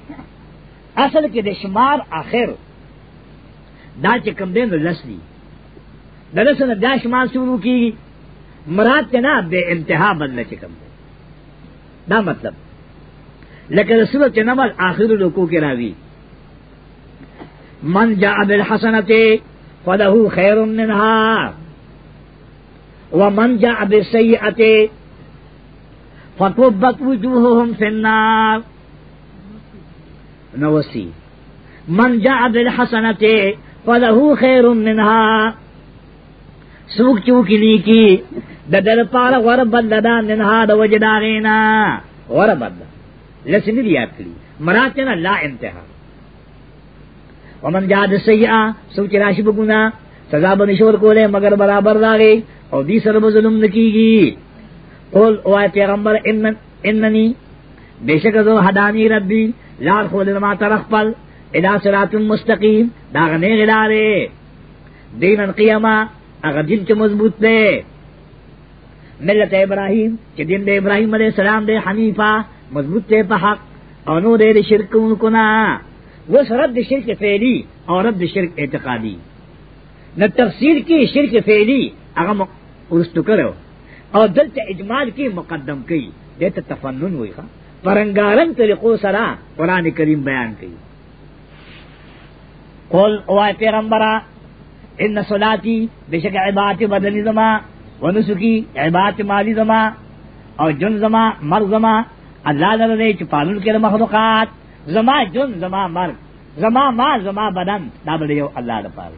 S1: اصل کے دے شمار آخر دا چکم دے نلس دی دلس نے دا شمار شروع کی مراد کے نا بے انتہا بدلا چکم دے دا مطلب لیکن رسول چنمل آخر لوکوں کے راوی من جا ابل حسنت فلح خیر منہا و من جا اب سی اتے فکوبت وجوہ ہم نوسی من جا ابل حسنت فلح خیر منہا سوکھ چوکی لی کی ددر پار ور بدا ننہا دجدا رینا ور بد لسنی دیا مراتے نا لا انتہا ومن جاد سیئا سوچ راشی بگنا سزا بنشور کولے مگر برابر داغے او دی سر ظلم نکی گی قول اوائے پیغمبر انن اننی بے شک زو حدانی ربی لار خود ما طرف پل الہ صراط مستقیم داغنے غلارے دینن قیما اگر دین چ مضبوط دے ملت ابراہیم کہ دین دے ابراہیم علیہ السلام دے حنیفہ مضبوط دے پا حق اور نو دے شرک ان کو نہ اس رد شرک فعلی اور رد شرک اعتقادی نہ تفسیر کی شرک فعلی اگر ارست کرو اور دلت اجمال کی مقدم کی دے تو تفنن ہوئی خواہ پرنگارن طریقوں سرا قرآن کریم بیان کی قول اوائے پیغمبرا ان صلاتی بشک عبادت بدنی زما و نسکی عبادت مالی زما اور جن زما مر زما اللہ نے چپالن کے مخلوقات زما جن زما مرگ زما ما زما بدن اللہ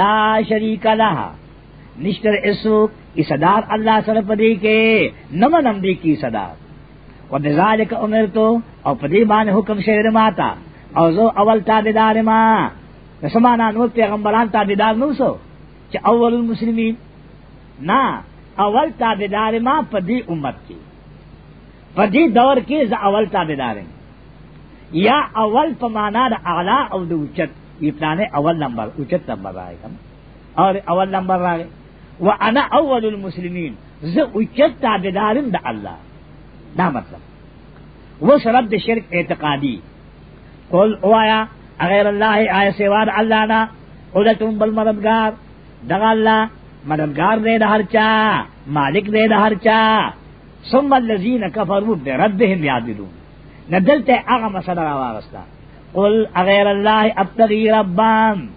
S1: لا شریک لہ اسو کی صدار اللہ صرف پدی کے نمن امدی کی صدار و نزاج عمر تو او پدی مان حکم ماتا او زو اول تابدار ما نسمانا نور پیغمبران تابدار نو سو چا اول المسلمین نا اول تابدار ما پدی امت کی پدی دور کی زا اول تابدار دار یا اول په معنا د اعلی او د اوچت یفلانه اول نمبر اوچت نمبر راغی اور اول نمبر راغی وانا اول المسلمین زه اوچت تابعدارم د الله دا مطلب و شرط د شرک اعتقادی قل اوایا غیر الله آیا سوا د الله نه اولتم بل مددگار دغه الله مددگار دی د هر چا مالک دی د هر چا ثم الذين كفروا بربهم يعدلون ندلته هغه مسله راوغستا قل اغیر الله ابتغي ربان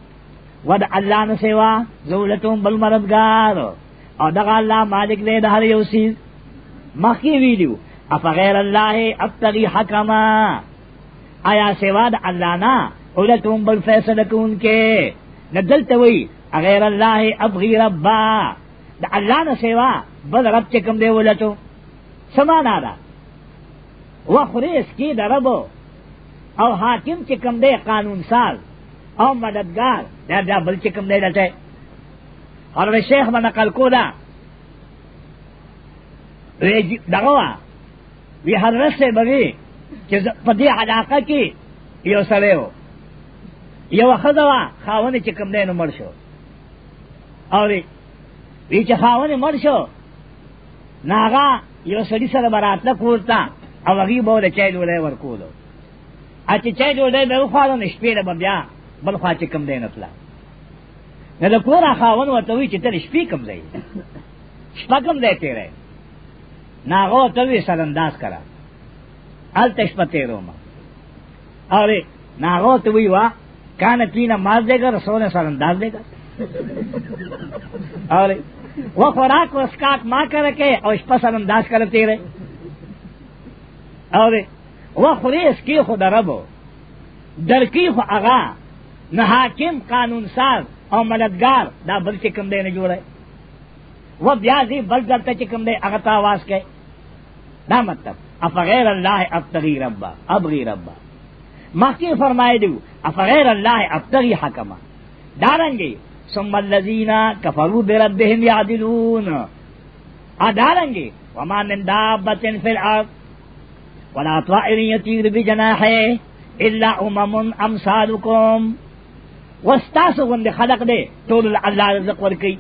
S1: ود الله نه سوا زولتم بل مددگار او دغه الله مالک دې د هر یو سیز مخکې ویلو اف غیر الله ابتغي حکما آیا سوا د الله نه اولتم بل فیصله کوونکې ندلته وی اغیر الله ابغي ربا د الله نه سوا بل رب چې کوم دی ولته سمانا ده و خریش کی دربو او حاکم چې کم دی قانون ساز او مددگار دا دا بل چې کم دی دته اور شیخ باندې نقل کو دا ریجی دغه وی حضرت سے بغی چې په دې علاقه کې یو سره و یو خدوا خاونه چې کم دی نو مر شو او وی چې خاونه مر شو ناغا یو سړي سره براتله کوتا او هغه به د چای ډوډۍ ورکولو ا چې چای ډوډۍ به خوړو نشپې له بیا بل خوا چې کم دی نه پلا نه د کور خاون ورته وی چې تل شپې کم دی شپه کم دی تیرې نه هغه ته وی سرنداز کرا ال تشپه تیرو ما اره نه هغه ته وی وا کان تینا ماز دے گا رسول سرنداز دے گا اور وہ خوراک و اسکاک ماں کر کے اور اس پر سر انداز کرتے رہے اور وہ خریش کی خود ربو در کی خو اغا نہ حاکم قانون ساز اور مددگار دا بل چکم دے نہ جوڑے وہ بیازی بل درتا چکم دے اغتا آواز کے دا مطلب افغیر اللہ ابتغی ربا ابغی ربا مخی فرمائے دیو افغیر اللہ ابتغی حکما دارنگی ثم الذین کفروا بربهم یعدلون ادارنگی وما من دابت فی الارض ولا طائر يطير بجناحه الا امم امثالكم واستاسو غند خلق دے ټول الله رزق ورکي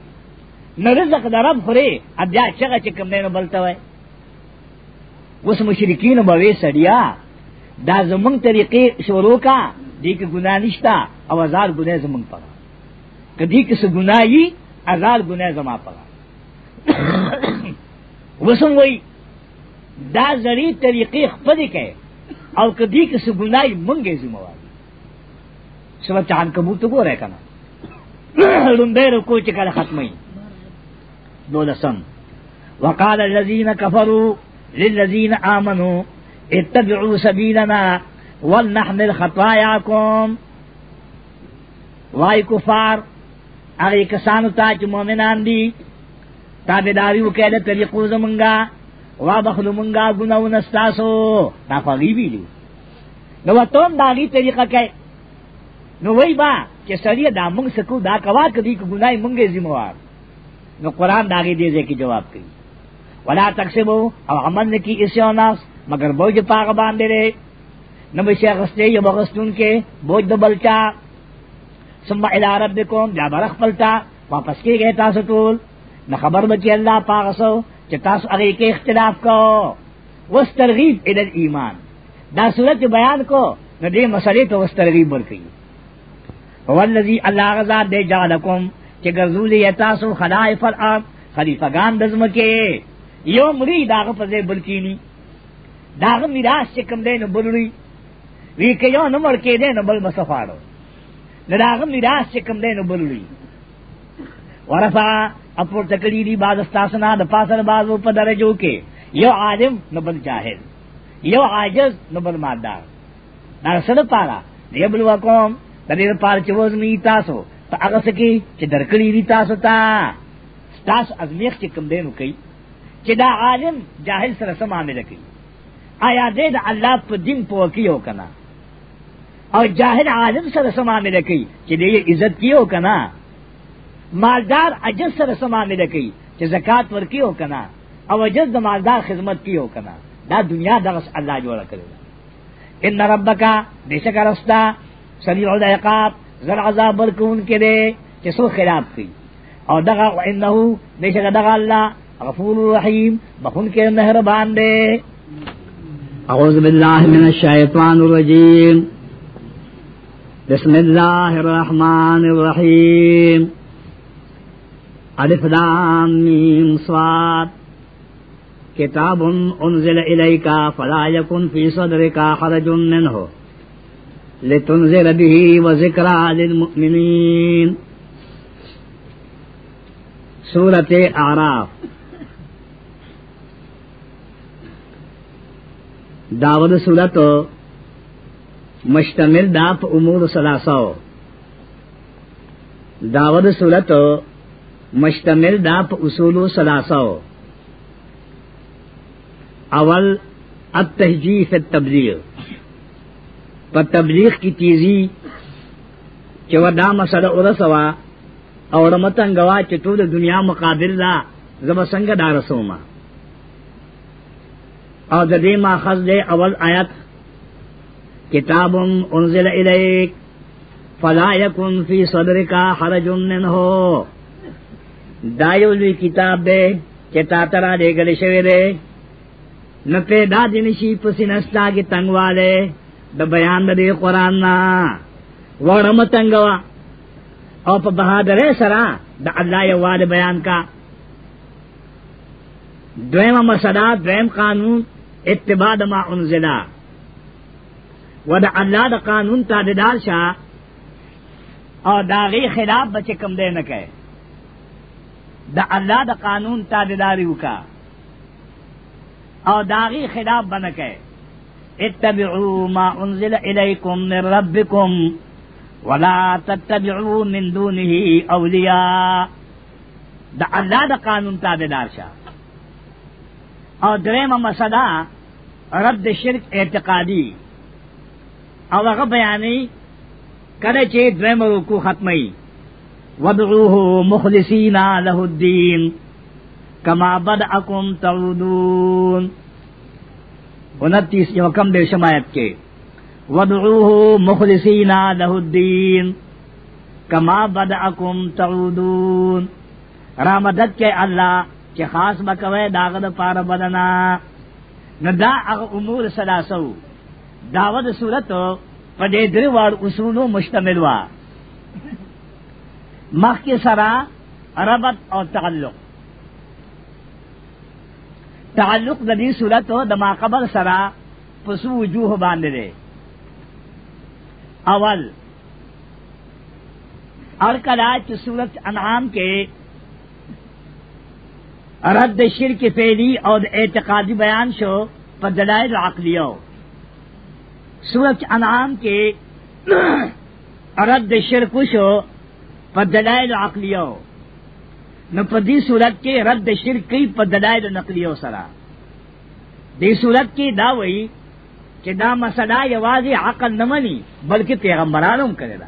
S1: نو رزق د رب خوري بیا چغه چې کوم نه بلته وای اوس مشرکین به سړیا دا زمون طریقې شروع کا دې کې ګناه نشتا او هزار ګناه زمون پړه کدی کې څه ګناهي هزار ګناه زما پړه وسم وای دا زری طریقے خپل کے او کدی کس گنائی منگے ذمہ واری سب چاند کبو تو گو رہے کنا رمبے رکو چکر ختم ہی دو لسم وقال الذين كفروا للذين آمنوا اتبعوا سبيلنا ولنحمل خطاياكم وائی کفار اگر کسانو تا مومنان دی تابداریو کہلے طریقو زمنگا وا بخلو منگا گنا نستاسو دا خواگی بھی لیو نو تم داغی طریقہ کہ نو وہی با کہ سریع دا منگ سکو دا کوا کدی کو گناہ منگ زموار نو قرآن داغی دے دے کی جواب کی ولا تقسیم ہو او عمل نے کی اسے ناس مگر بوجھ پاگ باندھے رہے نہ بشے غستے یا بغستون کے بوجھ دبلچا بلچا سمبا ادارت بے کوم جا برخ پلتا واپس کی گئے تاسو ٹول نہ خبر بچے اللہ پاک سو چتاس اگے کے اختلاف کو وس ترغیب ال ایمان دا صورت بیان کو نہ دے مسئلے تو وس ترغیب بر کئی والذی اللہ غزا دے جعلکم کہ گرزول یتاس خلائف الارض خلیفہ گان دزم کے یو مری داغ پزے بلکینی داغ میراث چکم دے نہ بلڑی وی کہ یو نمڑ کے دے نہ بل مسفاڑو نہ داغ میراث چکم دے نہ بلڑی ورفا اپور تکڑی دی باز استاسنا د پاسر باز په درجو کې یو عالم نو بل جاهل یو عاجز نو بل مادار دا سره پارا دی بل وقوم د دې پار چې وز می تاسو په هغه سکی چې درکړی دی تاسو ته تاسو ازمیخ چې کم دینو کوي چې دا عالم جاهل سره سم عامل کوي آیا دې د الله په دین په وکیو کنا او جاهل عالم سره سم عامل کوي چې دې عزت کیو کنا مالدار اجز رسمان نے کہ زکات پر کی او اجز دا مالدار خدمت کی ہو کنا دا دنیا درس اللہ جوڑا کرے گا ان ربکا رب کا بے شک رستہ سلی الدع ذرا برقون کے دے کہ سو خراب کی اور دغا بے شک اللہ غفور الرحیم بخون کے مہربان دے الشیطان الرجیم بسم اللہ الرحمن الرحیم الف لام میم صاد کتاب انزل الیکا فلا یکن فی صدرک حرج منه لتنذر به وذکرا للمؤمنین سورۃ اعراف داود سورۃ مشتمل دا په امور ثلاثه داود سورۃ مشتمل دا په اصول ثلاثه اول التهجیه فی التبلیغ په تبلیغ کی تیزی چې ودا مسله ورسوا او رمتنګوا چې ټول دنیا مقابل دا زما څنګه دارسوما او د دې ماخذ دې اول آیت کتاب انزل الیک فلا یکن فی صدرک حرج منه دا یو لوی کتاب دی چې تا ترا دې غل شوی دی نو پیدا دې نشي پسینستا کې تنگواله د بیان دې قران نا ورم تنگوا او په بہادر سره د الله یو وال بیان کا دویمه مسدا دویم قانون اتباع ما انزلا ود الله د قانون تابعدار شه او داغي خلاف بچ کم دې نه کوي دا اللہ دا قانون تابداری وکا او داغی خلاف بنکے اتبعوا ما انزل الیکم من ربکم ولا تتبعوا من دونه اولیاء دا اللہ دا قانون تابدار شا او درم مسدہ رد شرک اعتقادی او هغه بیانې کله چې دویم رکوع ختمي ودعوه مغل له لہدین کما بدعم تعودون انتیس کے حکم دے شمایت کے ودعوه مغل له لہدین کما بدعم تعودون رامدت کے اللہ کہ خاص بکوے داغد پار بدنا عمور سداسو دعوت سورت پڈیدر اور اصول و مشتمل وا مخ کے سرا ربت اور تعلق تعلق ندی و ہو قبل سرا پسو وجوہ باندھ دے اول اور کلاچ سورج انعام کے رد شر کی پیری اور اعتقادی بیان شو پر جرائد راق لیا سورج انعام کے رد شر کش ہو په دلایل عقلیو نو په دې صورت کې رد شرک کوي په دلایل نقلیو سره دې صورت کې دا وایي چې دا مسله یوازې عقل نه مني بلکې پیغمبرانو هم کړی دا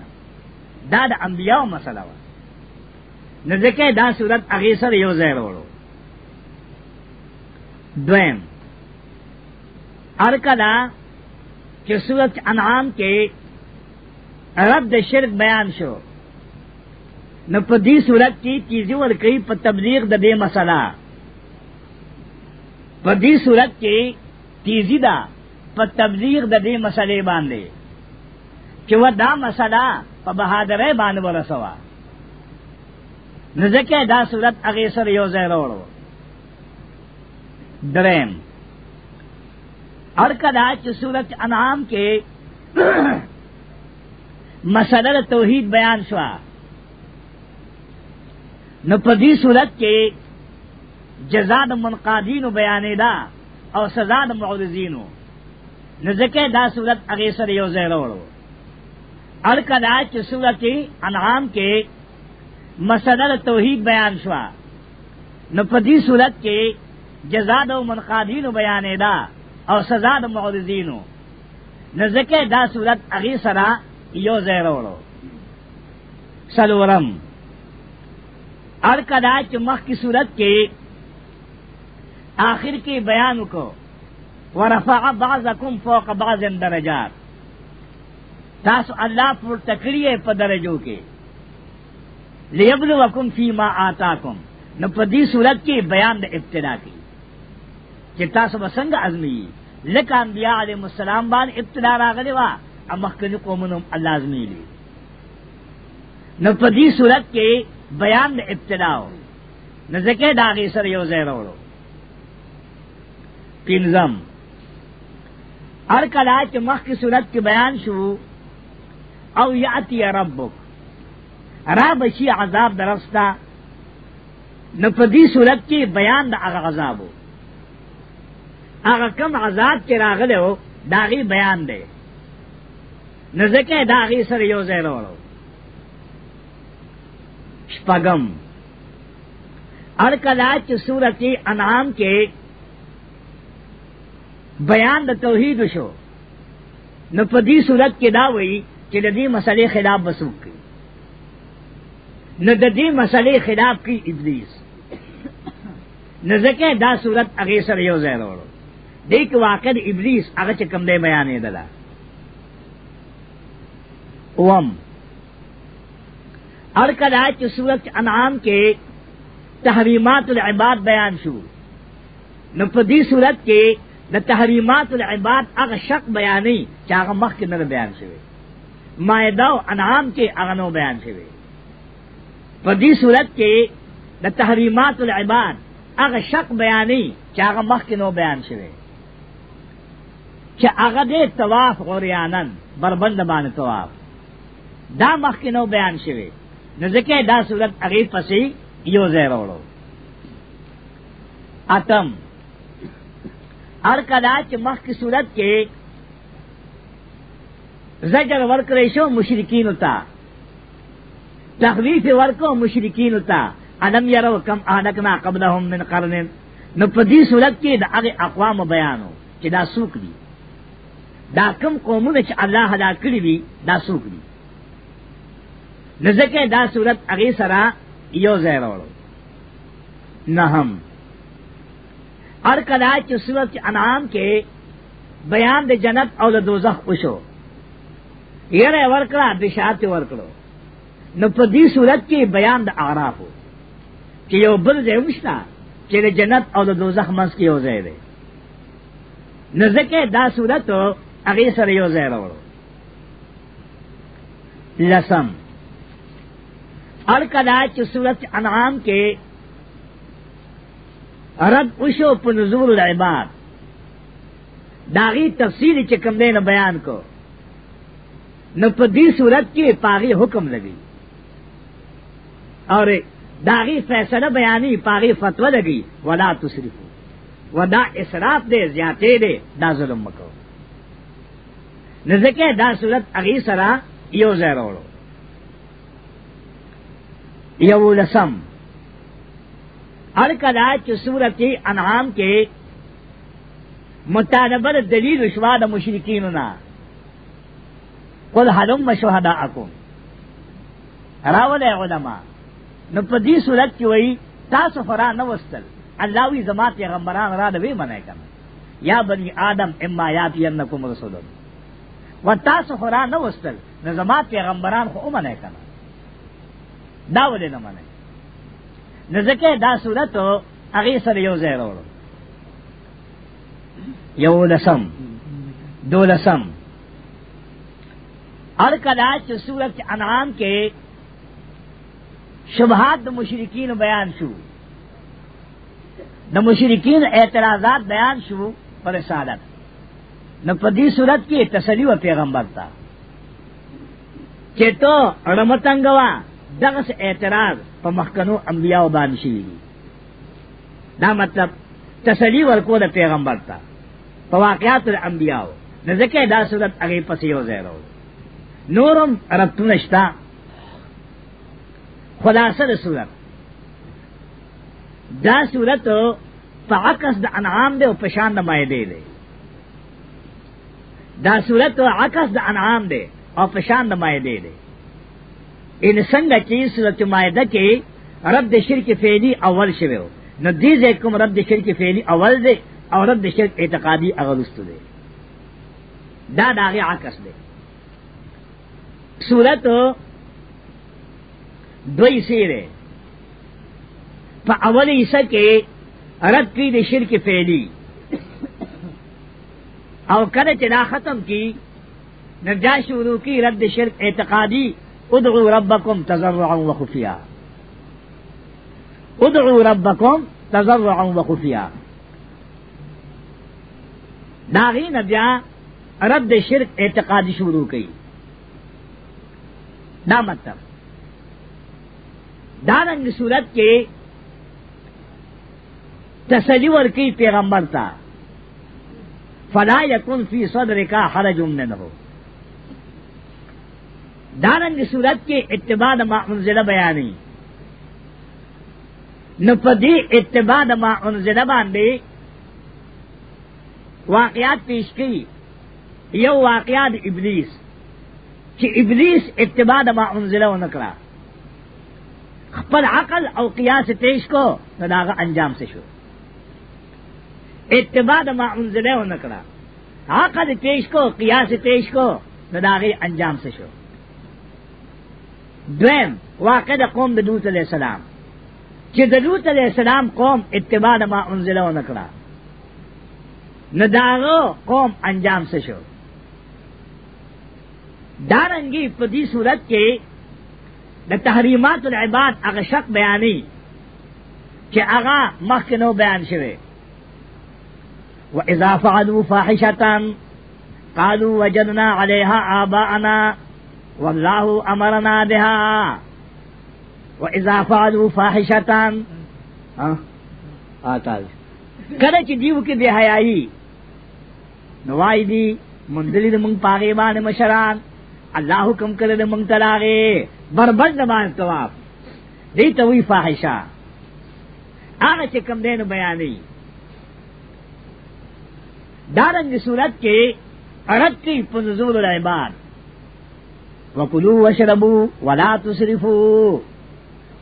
S1: دا د انبیانو مسله و نو ځکه دا صورت هغه سره یو ځای وروړو دویم ارکدا چې صورت انعام کې رد شرک بیان شو نو په دې صورت کې تیزی ورکړي په تبلیغ د دې مسله په دې صورت کې تیزی دا په تبلیغ د دې مسلې باندې چې و دا مسله په بهادرۍ باندې ورسوا نزدکه دا صورت هغه سره یو ځای راوړو درم ارکدا چې صورت انعام کې مسله توحید بیان شوه نو په دې صورت کې جزاء د منقادینو بیانې دا او سزا د معرضینو نو ځکه دا صورت هغه سره یو ځای راوړو الکدا چې صورت انعام کې مسله توحید بیان شو نو په دې صورت کې جزاء د منقادینو بیانې دا او سزا د معرضینو نو ځکه دا صورت هغه سره یو ځای راوړو سلورم اور کدا چمخ کی صورت کے آخر کے بیان کو ورفع بعضکم فوق بعض درجات تاسو اللہ پر تکریه په درجو کې لیبلوکم فی ما آتاکم نو په دې صورت کې بیان د ابتدا کې چې تاسو بسنګ ازمی لکه انبیاء علیهم السلام باندې ابتدا راغلی وا امخکنی قومونو الله ازمیلی نو په دې صورت کې بیان د ابتدا او نزدکه داغي سره یو ځای راوړو پینزم ار کلا چې مخکې صورت کې بیان شو او یاتی ربک را بشي عذاب درستا نو په دې صورت کې بیان د هغه عذابو هغه کم عذاب چې راغله او داغي بیان دی نزدکه داغي سره یو ځای راوړو شپگم ارکلا چ صورت انعام کے بیان د توحید شو نو په دې صورت کې دا وایي چې د دې مسلې خلاف وسوک کی نو د دې مسلې خلاف کی ابلیس نو ځکه دا صورت هغه سره یو ځای راوړو دې کې واقع د ابلیس هغه چې کوم دی بیانې ده وم اور کدا کی صورت انعام کے تحریمات العباد بیان شو نفدی صورت کے نہ تحریمات العباد اغ شک بیانی چاغ مخ کے نر بیان شوے مائدہ انعام کے اغنو بیان شوے پدی صورت کے نہ تحریمات العباد اغ شک بیانی چاغ مخ کے نو بیان شوے چاغ دے طواف غوریانن بربند بان طواف دا مخ کے نو بیان شوے نزکه دا صورت هغه پسې یو ځای راوړو اتم هر کدا چې مخکې صورت کې زجر ورکړې شو مشرکین وتا تخویف ورکو مشرکین وتا انم يرو کم اهلکنا قبلهم من قرن نو په دې صورت کې د هغه اقوام بیانو چې دا سوق دي دا کم قومونه چې الله هدا کړی دي دا سوق دي نزکه دا صورت اغه سرا یو ځای راوړو نه هم هر کله چې صورت انعام کې بیان د جنت او د دوزخ وشو یره ورکړه بشارت ورکړو نو په دې صورت کې بیان د اعراف چې یو بل ځای وشتا چې د جنت او د دوزخ منځ کې یو ځای دی نزکه دا صورت اغه سره یو ځای راوړو لسم الکدا چې صورت انعام کې رد اوشو په نزول العباد داغي تفصیل چې کوم دینه بیان کو نو په دې صورت کې پاغي حکم لګي اور داغي فیصله بیانی پاغي فتوا لګي ولا تسرفو ودا اسراف دے زیاتے دے دا ظلم مکو نزکه دا صورت اغي سرا یو زیروړو یو لسم الکدا چ صورت انعام کے مطالبه دلیل شوا د مشرکین نه قل حلم شهداءکم راوله علماء نو په دې صورت کې وای تاسو فرا نه وستل الله وی زما پیغمبران را دوی منای کړه یا بنی آدم اما یاتینکم رسول و تاسو فرا نه وستل نو زما پیغمبران خو منای کړه دا ولې نه مني نو ځکه دا صورت هغه سره یو ځای راوړو یو لسم دو لسم ار کدا چې صورت انعام کې شبهات د مشرکین بیان شو د مشرکین اعتراضات بیان شو پر رسالت نو په دې صورت کې تسلی و پیغمبر تا چې ته اړمتنګ وا دغس اعتراض په مخکنو انبیاء باندې شوی دی دا مطلب تسلی ورکول پیغمبر ته په واقعات الانبیاء نه ځکه دا صورت هغه پسې یو ځای نورم ربطونه شتا خلاصه د صورت دا صورت په عکس د انعام دی او په شان د مایده دی دا صورت عکس د انعام دی او په شان د مایده دی ان څنګه چې سورۃ مائده کې رد شرک فعلی اول شوه نو دې ځکه رد شرک فعلی اول دی او رد شرک اعتقادي اغلست دی دا داغه عکس دی سورۃ دوی سیره په اول حصہ کې رد کړي د شرک فعلی او کله چې دا ختم کی نجاشورو کی رد شرک اعتقادی ادعو ربکم تضرعا و خفیا ادعو ربکم تضرعا و خفیا داغین بیا رد شرک اعتقادی شروع کی دا مطلب دارنگ صورت کے تسلیور کی پیغمبر تھا فلا یکن فی صدر کا حرج امن ہو دارنگ صورت کے اتباع ما انزل بیانی نپدی اتباع ما انزل باندے واقعات پیش کی یو واقعات ابلیس کہ ابلیس اتباع ما انزل و نکلا خپل عقل او قیاس تیش کو نداغ انجام سے شو اتباع ما انزل و نکلا عقل پیش کو قیاس پیش کو نداغ انجام سے شو دویم واقع د قوم د دوت علیہ السلام چې د دوت علیہ السلام قوم اتباع ما انزل و نکړه نداغو قوم انجام څه شو دارنګي په دې صورت کې د تحریمات العباد هغه شک بیانې چې هغه مخکنو بیان شوه واذا فعلوا فاحشه قالوا وجدنا عليها آباءنا والله امرنا بها واذا فعلوا فاحشه آتا کله چې دیو کې دی حیاي نوای دی مندلی د مونږ پاګې باندې مشران الله حکم کړل مونږ تلاغه بربند باندې ثواب دې ته وی فاحشه هغه چې کوم دین بیانې دارنګ صورت کې ارتقی په نزول العباد وکلو وشربو ولا تسرفو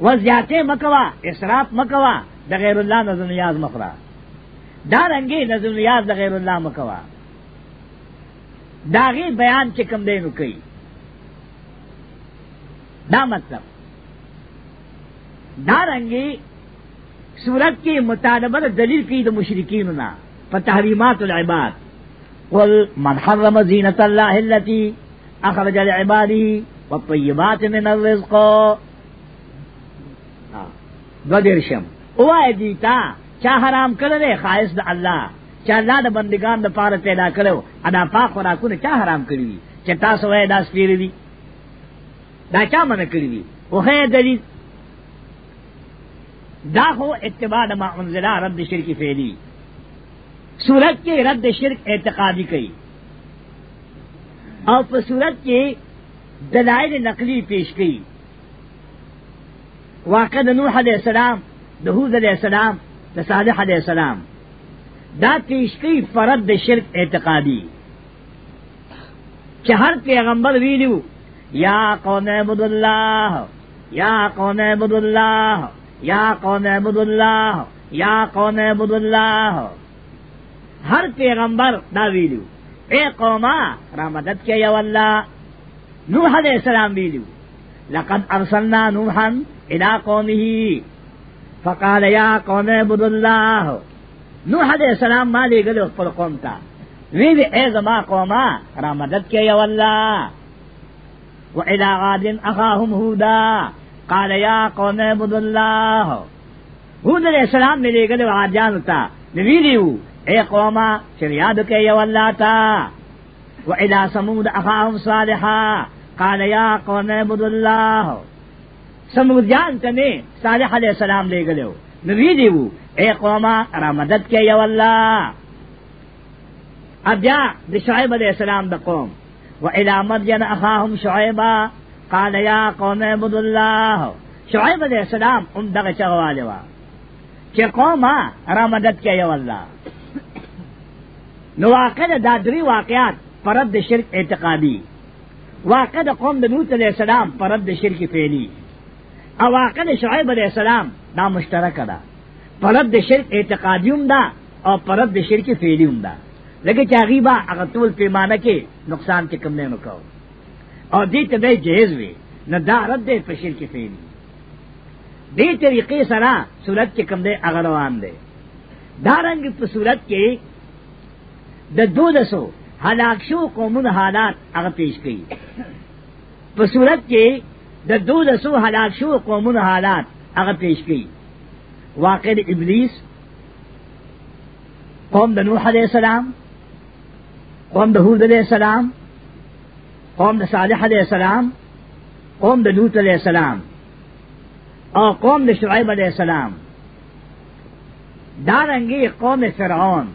S1: وزیاته مکوا اسراف مکوا د غیر الله نظم نیاز مخرا دا رنگی نظم نیاز د غیر الله مکوا داغي بیان چې کم دی نو کوي دا مطلب دا رنگی صورت کې مطالبه دلیل کې د مشرکین نه په تحریمات العباد قل من حرم زینت الله التي اخرج لعباده والطيبات من الرزق دو درشم اوائے دیتا چا حرام کرلے خائص دا اللہ چا اللہ دا بندگان دا پارا پیدا کرو ادا پاک خوراکون چا حرام کروی چا تاسو اے دا سپیر دی دا چا من کروی او خیر دلیل دا خو اتباع دا ما انزلہ رد شرکی فیلی صورت کے رد شرک اعتقادی کئی او په صورت کې دلایل نقلی پیش کړي واقع د نوح علیہ السلام د هود علیہ السلام د صالح علیہ السلام دا پیش کړي فرد د شرک اعتقادي چې هر پیغمبر ویلو یا قوم عبد الله یا قوم عبد الله یا قوم عبد الله یا قوم عبد الله هر پیغمبر دا ویلو اے قوما را مدد کے یو اللہ نوح علیہ السلام بیلو لقد ارسلنا نوحا الى قومه فقال یا قوم عبد اللہ نوح علیہ السلام ما لے گلو پر قوم تا ویل اے زما قوما را مدد کے یو اللہ وإلى غاد أخاهم هودا قال يا قوم عبد الله هود علیہ السلام ملے گلو عادیان تا نویلیو اے قوما چریاد کے یو اللہ تا و الى سمود اخاهم صالحا قال یا قوم عبد اللہ سمود جان تنے صالح علیہ السلام لے گلے نبی دیو اے قوما را مدد کے یو اللہ اب جا شعیب علیہ السلام دا قوم و الى مدین اخاهم شعیبا قال یا قوم عبد اللہ شعیب علیہ السلام ان دغ چغوالوا چه قوما را مدد کے یو اللہ نو واقع دا دری واقعات پرد شرک اعتقادی واقع دا قوم دا نوت علیہ السلام پرد شرک فعلی او واقع دا شعیب علیہ السلام دا مشترک دا پرد شرک اعتقادیوم دا او پرد شرک فعلیوم دا لکه چاغي با هغه ټول پیمانه کې نقصان کې کم نه نکاو او دې ته به جهیز وي نه دا رد دې په شرک فعلی دې طریقې سره صورت کې کم دې اغروان دې دارنګ په صورت کې د دو دسو حلاک شو قومن حالات هغه پیش کړي په صورت کې د دو دسو حلاک شو قومن حالات هغه پیش کړي واقع د ابلیس قوم د نوح علیہ السلام قوم د هود علیہ السلام قوم د صالح علیہ السلام قوم د لوط علیہ السلام او قوم د شعیب علیہ السلام دارنګي قوم فرعون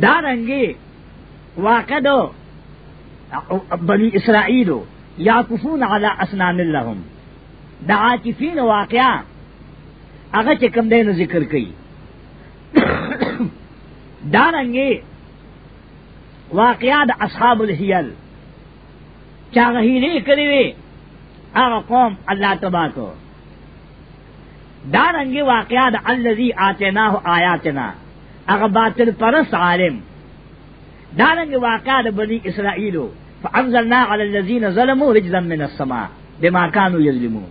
S1: دارنگی واقع دو بنی اسرائیلو یاکفون علی اسنان لهم دا عاکفین واقعا هغه چې کم دین ذکر کړي دارنګي واقعات اصحاب الهیل چا غهیلې کړې وي هغه قوم الله تبا کو دارنګي واقعات الذي اتناه آیاتنا هغه باطل پرس عالم دارنګ واقع د بنی اسرائیلو فانزلنا علی الذین ظلموا رجزا من السماء بما كانوا یظلمون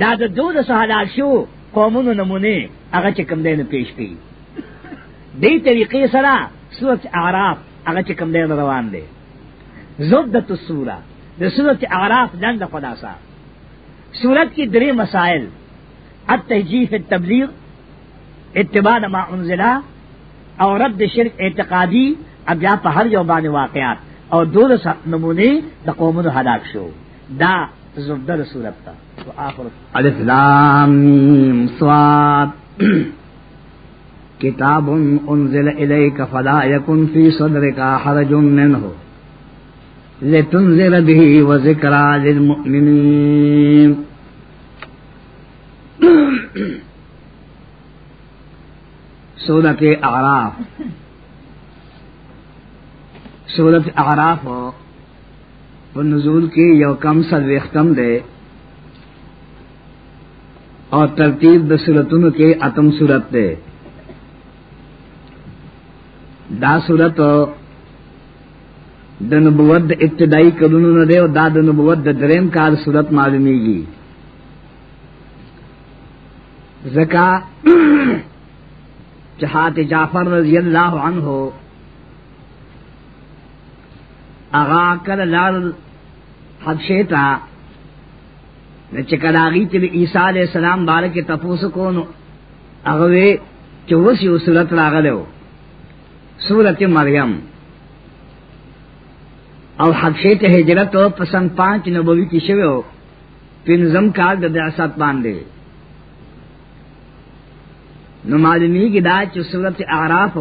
S1: دا د دوه سهالات شو قومونو نمونه هغه چې کوم دین پیش کړي دې طریقې سره سورۃ اعراف هغه چې کوم دین روان دي زبدت السورہ د سورۃ اعراف دند خلاصہ سورت کی درې مسائل التهجیف التبلیغ اتباع ما انزلہ اور رد شرک اعتقادی اب یا پہر یوبان واقعات اور دو دس نمونے دا قوم دا حداق شو دا زبدر دا سورت تا تو آخر علف لام میم سواد کتاب انزل الیک فلا یکن فی صدرک حرج منہ لتنزل به و للمؤمنین سورت اعراف سورت اعراف و نزول کی یو کم سرویختم دے اور ترتیب د سورتن کے اتم سورت دے دا سورت د نبوت د ابتدائی کلونو نه دی او دا د نبوت د دریم کال صورت معلومیږي زکا جہات جعفر رضی اللہ عنہ اغا کل لال حبشیتا چکراغی تب عیسیٰ علیہ السلام بارک تپوس کو اغوے چوسی صورت راغلو صورت مریم او حبشیت ہجرت پسند پانچ نبوی کی شویو پنزم کال دبعثت باندے نو معلومی کی دا چې صورت اعراف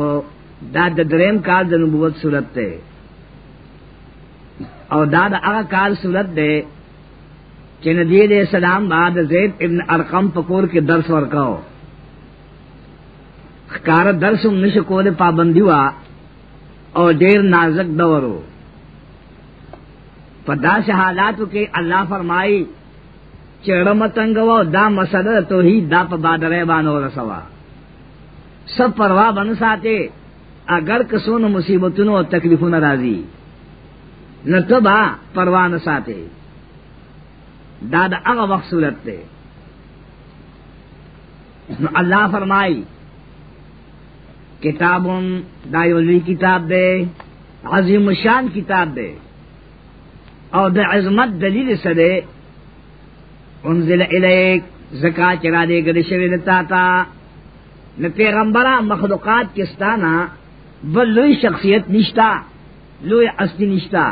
S1: دا د دریم کال د نبوت صورت ته او دا د هغه کال صورت ده چې نبی دې سلام بعد زید ابن ارقم پکور کې درس ورکاو کار درس هم نشه کوله پابندی وا او ډیر نازک دورو په داسې حالاتو کې الله فرمایي چې رمتنګ و دا مسله توحید دا په بادره باندې ورسوا سب پرواہ بن ساتے اگر کسون مصیبت تکلیفوں نہ راضی نہ تو با پرواہ نہ ساتے دادا اب تے اللہ فرمائی کتاب دایولی کتاب دے عظیم شان کتاب دے اور دا عظمت دلیل سدے انزل ضلع زکا چرا دے گدات نو پیغمبرہ مخلوقات کستانا بل لوی شخصیت نشتا لوی اصلی نشتا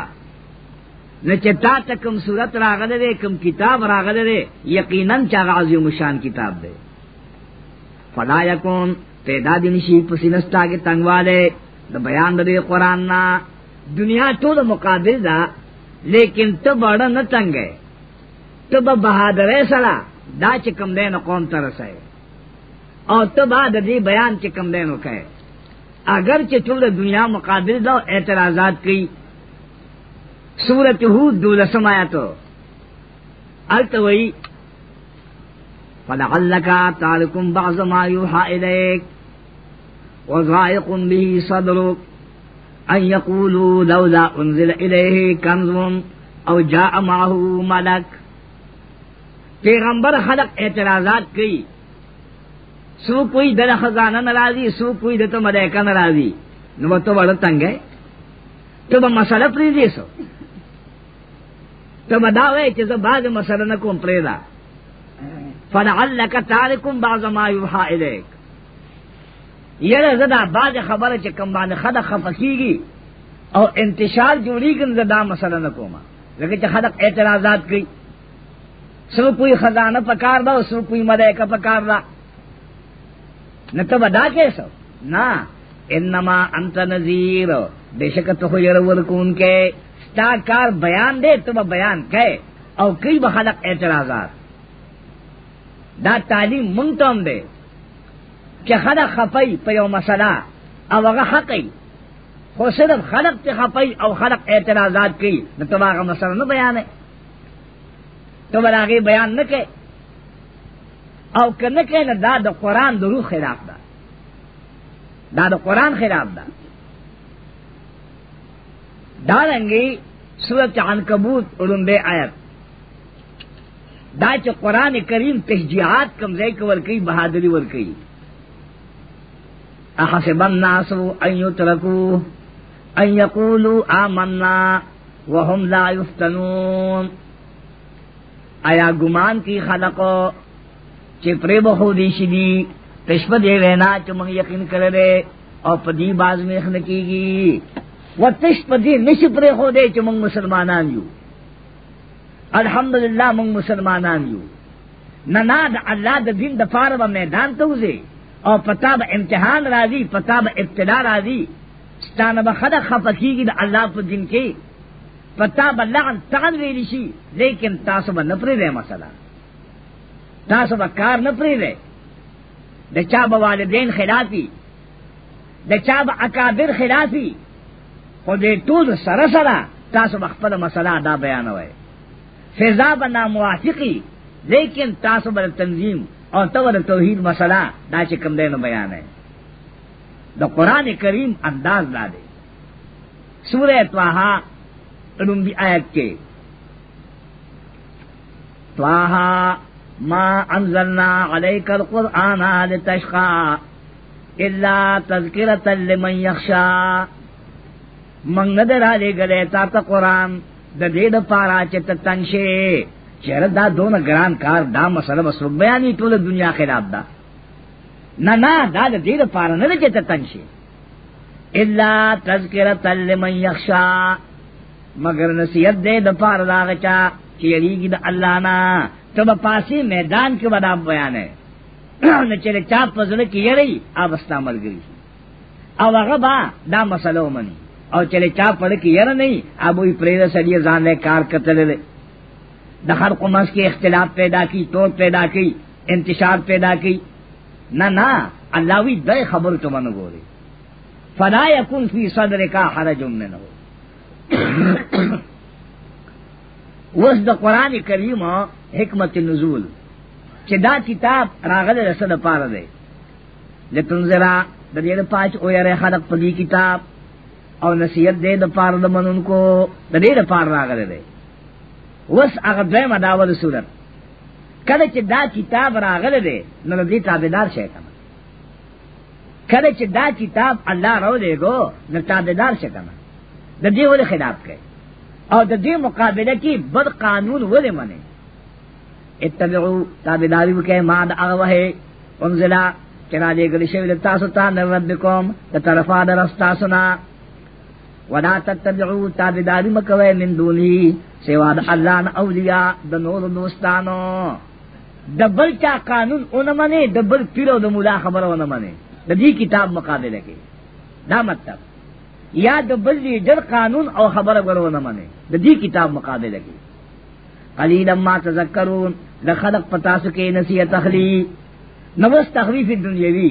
S1: نو چتا تکم صورت راغل دے کم کتاب راغل دے یقیناً چاہ عظیم شان کتاب دے فلا یکون پیدا دی نشی پسینستا کے تنگ والے دا بیان دا دے قرآن نا دنیا تو دا مقابل دا لیکن تو بڑا نہ تنگ ہے تو بہادر سرا دا چکم دے نہ قوم ترس ہے اور تو بعد دی بیان کے کم دینوں کا ہے اگر چتر دنیا مقابل دو اعتراضات کی سورت ہود دو لسم آیا تو التوئی فلعلك تارك بعض ما يوحى إليك وضائق به صدرك أن يقولوا لولا أنزل إليه كنز أو جاء معه ملك پیغمبر خلق اعتراضات کی سو کوئی دل خزانہ ناراضی سو کوئی دل تو ملائکہ ناراضی نو تو بڑا تنگ ہے تو با مسئلہ پریدی سو تو بداوے چیز بعد مسئلہ نکم پریدا فلعلک تارکم بعض ما یوحا الیک یره زدا بعد خبره چې کم باندې خد خفقیږي او انتشار جوړی کن زدا مسله نکوما لکه چې خلق اعتراضات کوي سو کوئی خزانه پکار دا او سو کوئی ملائکه پکار دا نہ تو بدا کیسو نہ انما انت نذیر بے شک تو خو یرو ورکون کے ستا کار بیان دے تو بیان کہے او کئی بخلق اعتراضات دا تعلیم منتم دے کہ خلق خفی پہ یو مسئلہ او اگا حقی خو صرف خلق تے خفی او خلق اعتراضات کی نہ تو آگا مسئلہ نہ بیان ہے تو براغی بیان نہ کہے او کنه کنه دا د قران د روح خلاف ده دا د قران خلاف ده دا رنګي سورۃ عنکبوت اولمبه آیت دا چې قران کریم تشجیعات کمزای کول کوي بہادری ور کوي احسب الناس ان يتركوا ان يقولوا آمنا وهم لا يفتنون آیا گمان کی خلقو چې پرې به خو دې شي دي پښپ دې وینا چې موږ یقین کړل او په دې باز مې خنه کیږي وتش په دې نشي پرې خو دې چې موږ مسلمانان یو الحمدلله موږ مسلمانان یو نه نه د الله د دین د فارغ میدان ته وځي او پتا به امتحان راځي پتا به ابتلا راځي ستانه به خدا خفقیږي د الله په دین کې پتا به لعن تان ویلی شي لیکن تاسو به نه پرې مسله دا سب کار نہ پری دے د چا به والدین خلافی د چا به اکابر خلافی خو دې ټول سره سره تاسو خپل مسله دا بیانوي فضا به ناموافقی لیکن تاسو بل تنظیم او تو د توحید مسله دا چې کوم دینو بیان ہے د قران کریم انداز دا دی سورہ طه انم بی آیت کې طه ما انزلنا عليك القرآن لتشقى الا تذکرة لمن یخشا من ندر آلے گلے تا تا قرآن دا دید پارا چتا تنشے چیر دا دون گران کار دا مسئلہ مسئلہ بیانی طول دنیا خلاب دا نا نا دا دا دید پارا ندر چتا تنشے الا تذکرة لمن یخشا مگر نصیت دے دا پارا دا غچا چیریگی دا اللہ نا تو پاسی میدان کے بدام بیان ہے نہ چلے چاپ فضل کی یہ رہی آبستہ مر گئی او هغه با دا مسلو منی او چلے چا پڑھ کی یار نہیں اب وہی پریر سڑی زان کار قتل دے دخل کو مس کے اختلاف پیدا کی توڑ پیدا کی انتشار پیدا کی نہ نہ اللہ وی دے خبر تو من گورے فلا یکن فی صدر کا حرج من ہو اوس د قران کریم حکمت النزول چې دا کتاب راغله رسل پاره دی لتنزرا د دې د پاج او یاره خلق په دې کتاب او نصیحت دې د پاره د منونکو د دې د پاره راغله دی اوس هغه دیمه داول صورت کله چې دا کتاب راغله دی نو دې تابعدار شي کنه کله چې دا کتاب الله راو دیګو نو تابعدار شي کنه د دې ول خلاف کوي اور ددی مقابلہ کی بد قانون ولے منے اتبعو تابداری کے ماد اغوہے انزلا چرا دے گلی شویل تاستا نربکم تطرفا درستا سنا ولا تتبعو تابداری مکوے من دونی سواد اللہ نا اولیاء دنور دوستانو دبل چا قانون اون منے دبل پیرو دمولا خبرو نمنے ددی کتاب مقابلہ کی دا مطلب یا د بلی جر قانون او خبره غرو نه منه د دې کتاب مقابله کې قلیلا ما تذکرون لخلق پتاسو کې نصیحت تخلی نو تخفیف دنیوی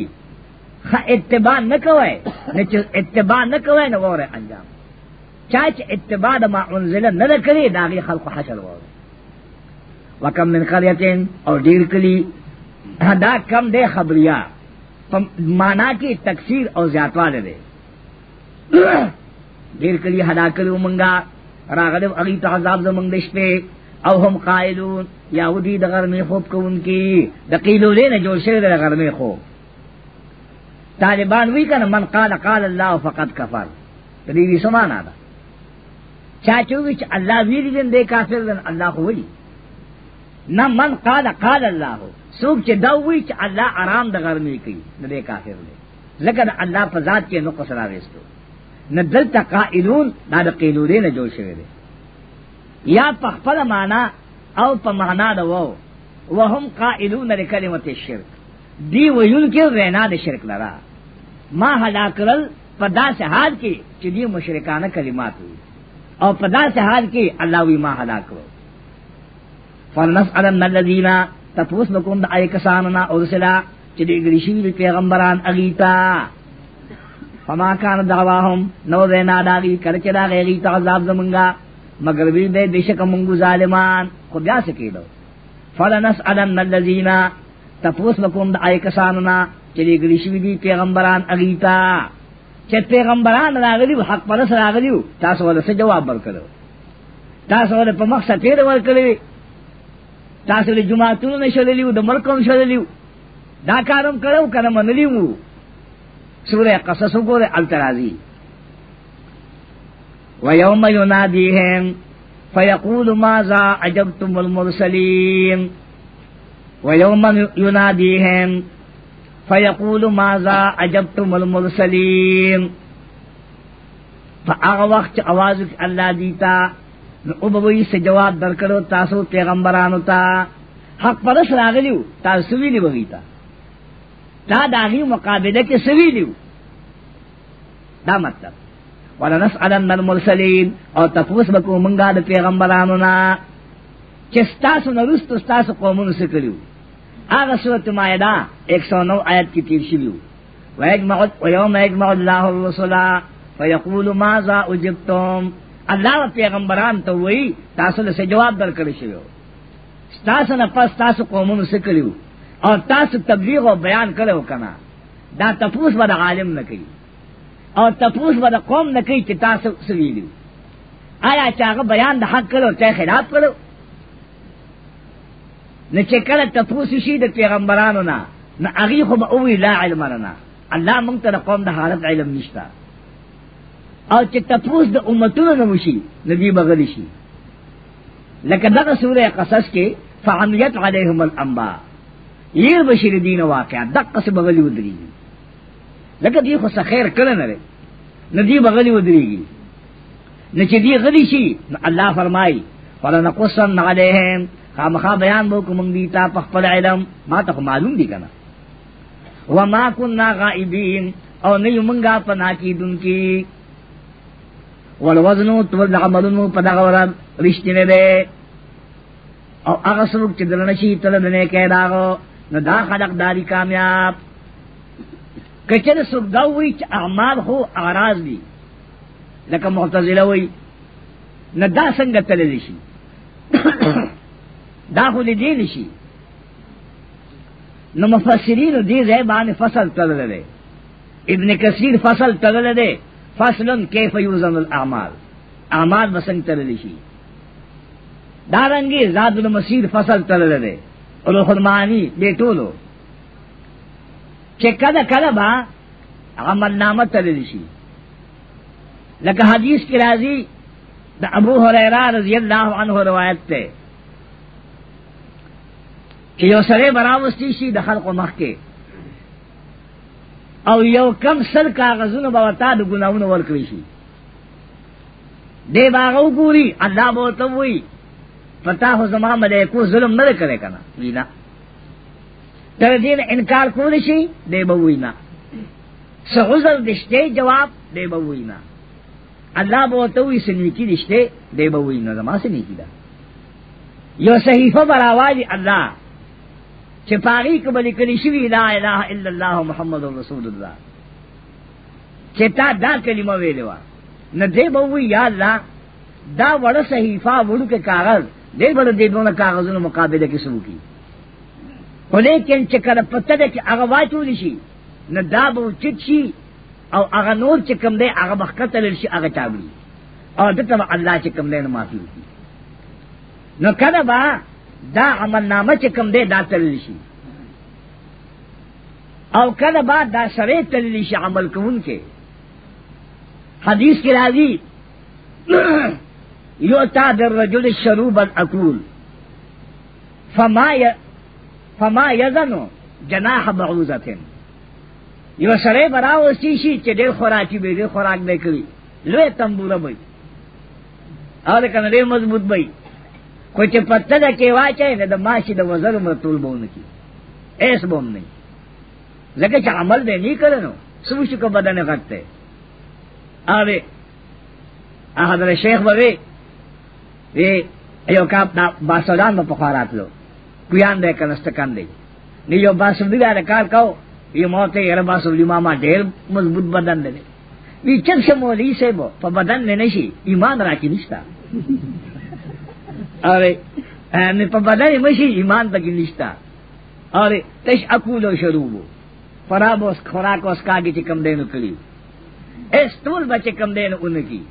S1: خ اتباع نکوي نه چې اتباع نکوي نو وره انجام چا چې اتباع د ما انزل نه کړی داغي خلق حشر وره وکم من قریتین او ډیر کلی دا کم دے خبریا معنا کی تکثیر او زیاتواله ده دیر کلی حدا کلو منگا راغلو اغی تعذاب زمنگ دشپے او هم قائلون یاودی د غرمې خوب کوونکی د قیلو له نه جوړ شوی د غرمې خوب طالبان وی کنه من قال قال الله فقط کفر د دې سمانا ده چا چې وی چې الله ویل دې کافر دن الله خو وی نه من قال قال الله څوک چې دا وی چې الله آرام د غرمې کوي د دې کافر دی لکه الله په ذات کې نو قصرا وېستو نه دلته قائلون دا د قیلولې نه جوړ شوی دی یا په خپل معنا او په معنا د وو وهم قائلون لکلمه الشرک دی ویل کې وینا د شرک لرا ما هدا کړل په داسې حال کې چې دی مشرکانه کلمات وي او په داسې حال کې الله وی ما هدا کړو فلنسألن الذين تفوس لكم د اي کساننا اورسلا چې دې ګریشي پیغمبران اغیتا فما کان دعواهم نو دینا داغی دا دا دا دا غیغی زمنگا مگر دے منگو ظالمان خو بیا سکی دو تپوس آئی کساننا چلی گریشوی دی پیغمبران پیغمبران راغلیو راغلیو حق پرس تاسو تاسو تاسو والا والا والا سے جواب برکلو پا مقصد پیر ورکلو نشللیو ملکم شللیو کارم کرو کرم انلیو سورہ قصص کو التراضی و یوم ینادیہم فیقول ماذا عجبتم المرسلین و یوم ینادیہم فیقول ماذا عجبتم المرسلین فآغ وقت آواز اللہ دیتا ابوی سے جواب درکڑو تاسو پیغمبرانو تا حق پرس راغلیو تاسو بھی نہیں بغیتا دا داغی مقابله کې سوي دیو دا مطلب ولنسألن المرسلین او تفوس بکو منگا دا پیغمبرانو نا چه ستاسو نرست ستاسو قومونو سکریو آغا سورت مائدہ ایک سو نو آیت کی تیر شلیو ویوم اجمع اللہ الرسولہ فیقول مازا اجبتم اللہ و پیغمبران تو وی تاسو لسے جواب در کرشیو ستاسو نفس تاسو قومونو سکریو اور تاس تبلیغ و بیان کرو کنا دا تپوس بد عالم نہ کئی اور تپوس بد قوم نہ کئی کہ تاس سویلو آیا چاہ بیان دا حق کرو چاہے خلاف کرو نہ چکل تپوس شی د پیغمبرانو نا نہ اگی خوب اوی لا علم لنا اللہ منگتا دا قوم دا حالت علم نشتا اور چ تپوس د امتونو نمشی نبی بغلی شی لکہ دغه سورہ قصص کے فعمیت علیہم الانباء یہ بشیر دین واقعہ دق سے بغلی ادری گی لیکن یہ خود خیر کرن رے نہ دی بغلی ادری گی نہ چی غلی شی نہ اللہ فرمائی فلن قصن علیہم خامخا بیان بو کو منگ دیتا پخپل علم ما تک معلوم دی کنا وما کننا غائبین او نہیں منگا پنا کی دن کی والوزن تول عملن پدا غورب رشتے دے او اغسرک چدرنشی تلدنے کے داغو نو دا خلق داری کامیاب کچر سبدا ہوئی چ اعمال ہو آراز دی لکه معتزله ہوئی نو دا څنګه تللی شي دا خو دې نشي نو مفسرین دې ځای باندې فصل تلل دی ابن کثیر فصل تلل دی فصل کیف یوزن الاعمال اعمال بسنگ تللی شي دارنګي زاد المسیر فصل تلل دی روح المعانی دې ټولو چې کله کله با عمل نامه تللی شي لکه حدیث کې راځي د ابو هريره رضی الله عنه روایت ده چې یو سره براوستی شي د خلقو مخ کې او یو کم سل کاغذونه به ورته د ګناونو ورکړي شي دې باغو ګوري الله بوته وایي پتا ہو زما ملیکو ظلم نہ کرے کنا وینا تر دین انکار کو نشی دے بوینا سعذر دشتے جواب دے بوینا اللہ بوتوی سنی کی دشتے دے بوینا زما سنی کی دا یو صحیفہ براواج اللہ چپاری کو بلی کلی شوی لا الہ الا اللہ محمد رسول اللہ چتا دا کلمہ ویلوا نہ دے بوی یا اللہ دا وڑا صحیفہ وڑو کے کاغذ دی بل دی دونه کاغذونو مقابله کې سمو کی خو لیکن چې کله پته ده چې هغه واچول شي نه دا به چټ شي او هغه نور چې کم دی هغه بخته لر شي هغه چاوي او دته الله چې کم دی نه معافي وکړي نو کله با دا عمل نامه چې کم دی دا تلل شي او کله با دا سره تلل شي عمل کوونکې حدیث کې راځي یو تا در رجل شروبا اکول فما ی... فما یزنو جناح بعوزتن یو سره براو سیشی چې ډېر خوراکی به ډېر خوراک به کوي لوی تنبوره به او دا کنه ډېر مضبوط به خو چې پته ده کې واچای نه د ماشي د وزر مرتول بونه کی ایس بوم نه زکه چې عمل دې نه کړنو سوشو کو بدن غټه اوی احد شیخ بوي دی یو کا باسودان په بخارات لو کویان دې کنستکان دی نی یو باسودی دا کار کاو یو موته یره باسودی ماما ډیر مضبوط بدن دی وی چر شمولی سے بو په بدن نه نشي ایمان راکی نشتا اره ان په بدن مشي ایمان پکې نشتا اره تش اقول او شروب فرابوس خوراک اوس کاږي چې کم دینو کړی اس ټول بچ کم دینو اونکی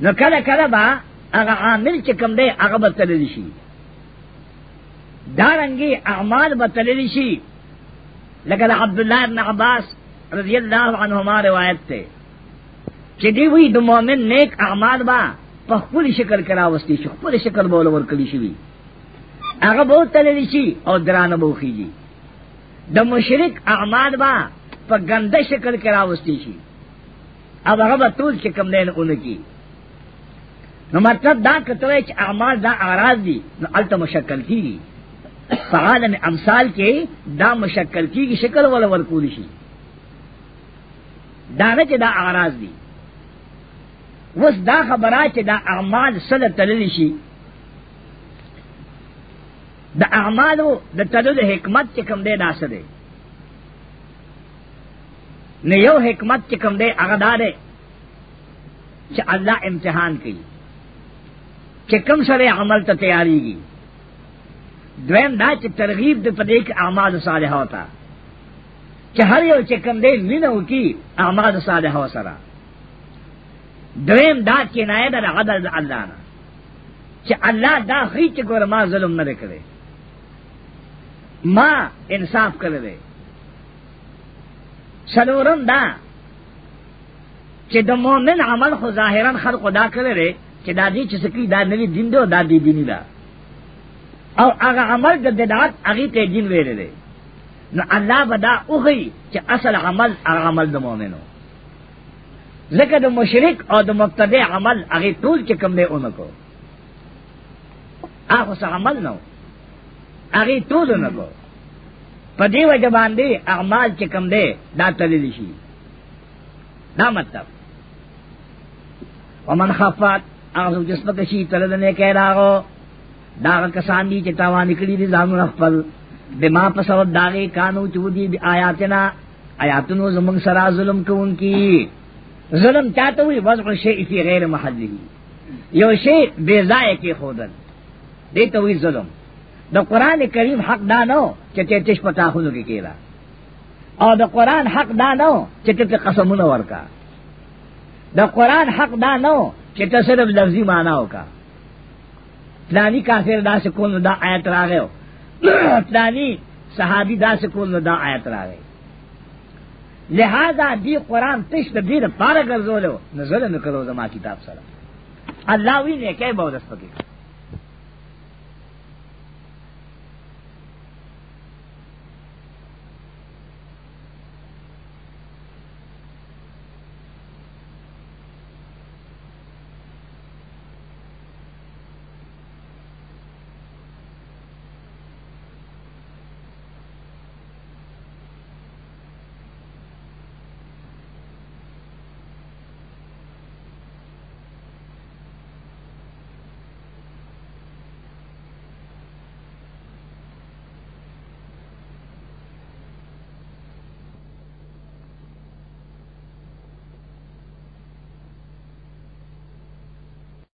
S1: نو کله کله با هغه عامل چې کوم دی هغه بتللی شي دارنګي اعمال بتللی شي لکه عبد الله ابن عباس رضی الله عنهما روایت ته چې دی وی د مؤمن نیک اعمال با په خپل شکل کرا وستي شي خپل شکل بوله ورکلی شي هغه به تللی شي او درانه بوخیږي د مشرک اعمال با په ګنده شکل کرا وستي شي او هغه به ټول چې کوم نه اونکی نو مطلب دا کتوی چې اعمال دا اعراض دي نو الته مشکل کیږي فعالم امثال کې دا مشکل کیږي شکل ولا ورکول شي دا نه چې دا اعراض دي وس دا خبره چې دا اعمال سره تللی شي د اعمالو د تدل حکمت چې کوم دی دا سره نه یو حکمت چې کوم دی هغه دا دی چې الله امتحان کوي کہ کم سر عمل تا تیاری گی دویم دا چی ترغیب دے پدے کہ اعمال صالح ہوتا کہ ہر یو چکم دے منو کی اعمال صالح ہو سرا دویم دا چی نائے در عدل دا اللہ نا چی اللہ دا خیچ گور ما ظلم نہ کرے ما انصاف کر دے سلورم دا چی دا مومن عمل خو ظاہران خلق دا کرے چې دا دې چې سکی دا نوی دین دی او دا دې دین دا او هغه عمل د بدعت هغه ته دین ویل دی نو الله بدا اوغي چې اصل عمل هغه عمل د مؤمنو لکه د مشرک او د مبتدع عمل هغه ټول چې کوم دی اونکو هغه څه عمل نو هغه ټول نه کو په دې وجه باندې اعمال چې کوم دی دا تللی شي دا مطلب ومن خفات اغزو جسم کشی تلدنے کہہ راغو داغ کسان دی چتاوا نکلی دی زانو رخپل بما پسود داغی کانو چودی بی آیاتنا آیاتنو زمان سرا ظلم کون کی ظلم چاہتا ہوئی وضع شیئی فی غیر محلی یو شیئی بے ضائع کی خودن دیتا ہوئی ظلم دا قرآن کریم حق دانو چتے چش پتا خودو کی کیرا اور دا قرآن حق دانو چتے قسمونو ورکا دا قرآن حق دانو صرف لفظی مانا پلانی کافر دا سے کون دا آیت را گئے ہو پلانی صحابی دا سے کون دا آیت را گئے لہذا دی قرآن دیر پارا ہو نظر نکلو کتاب سرا اللہ وی بھی بہت اس پکی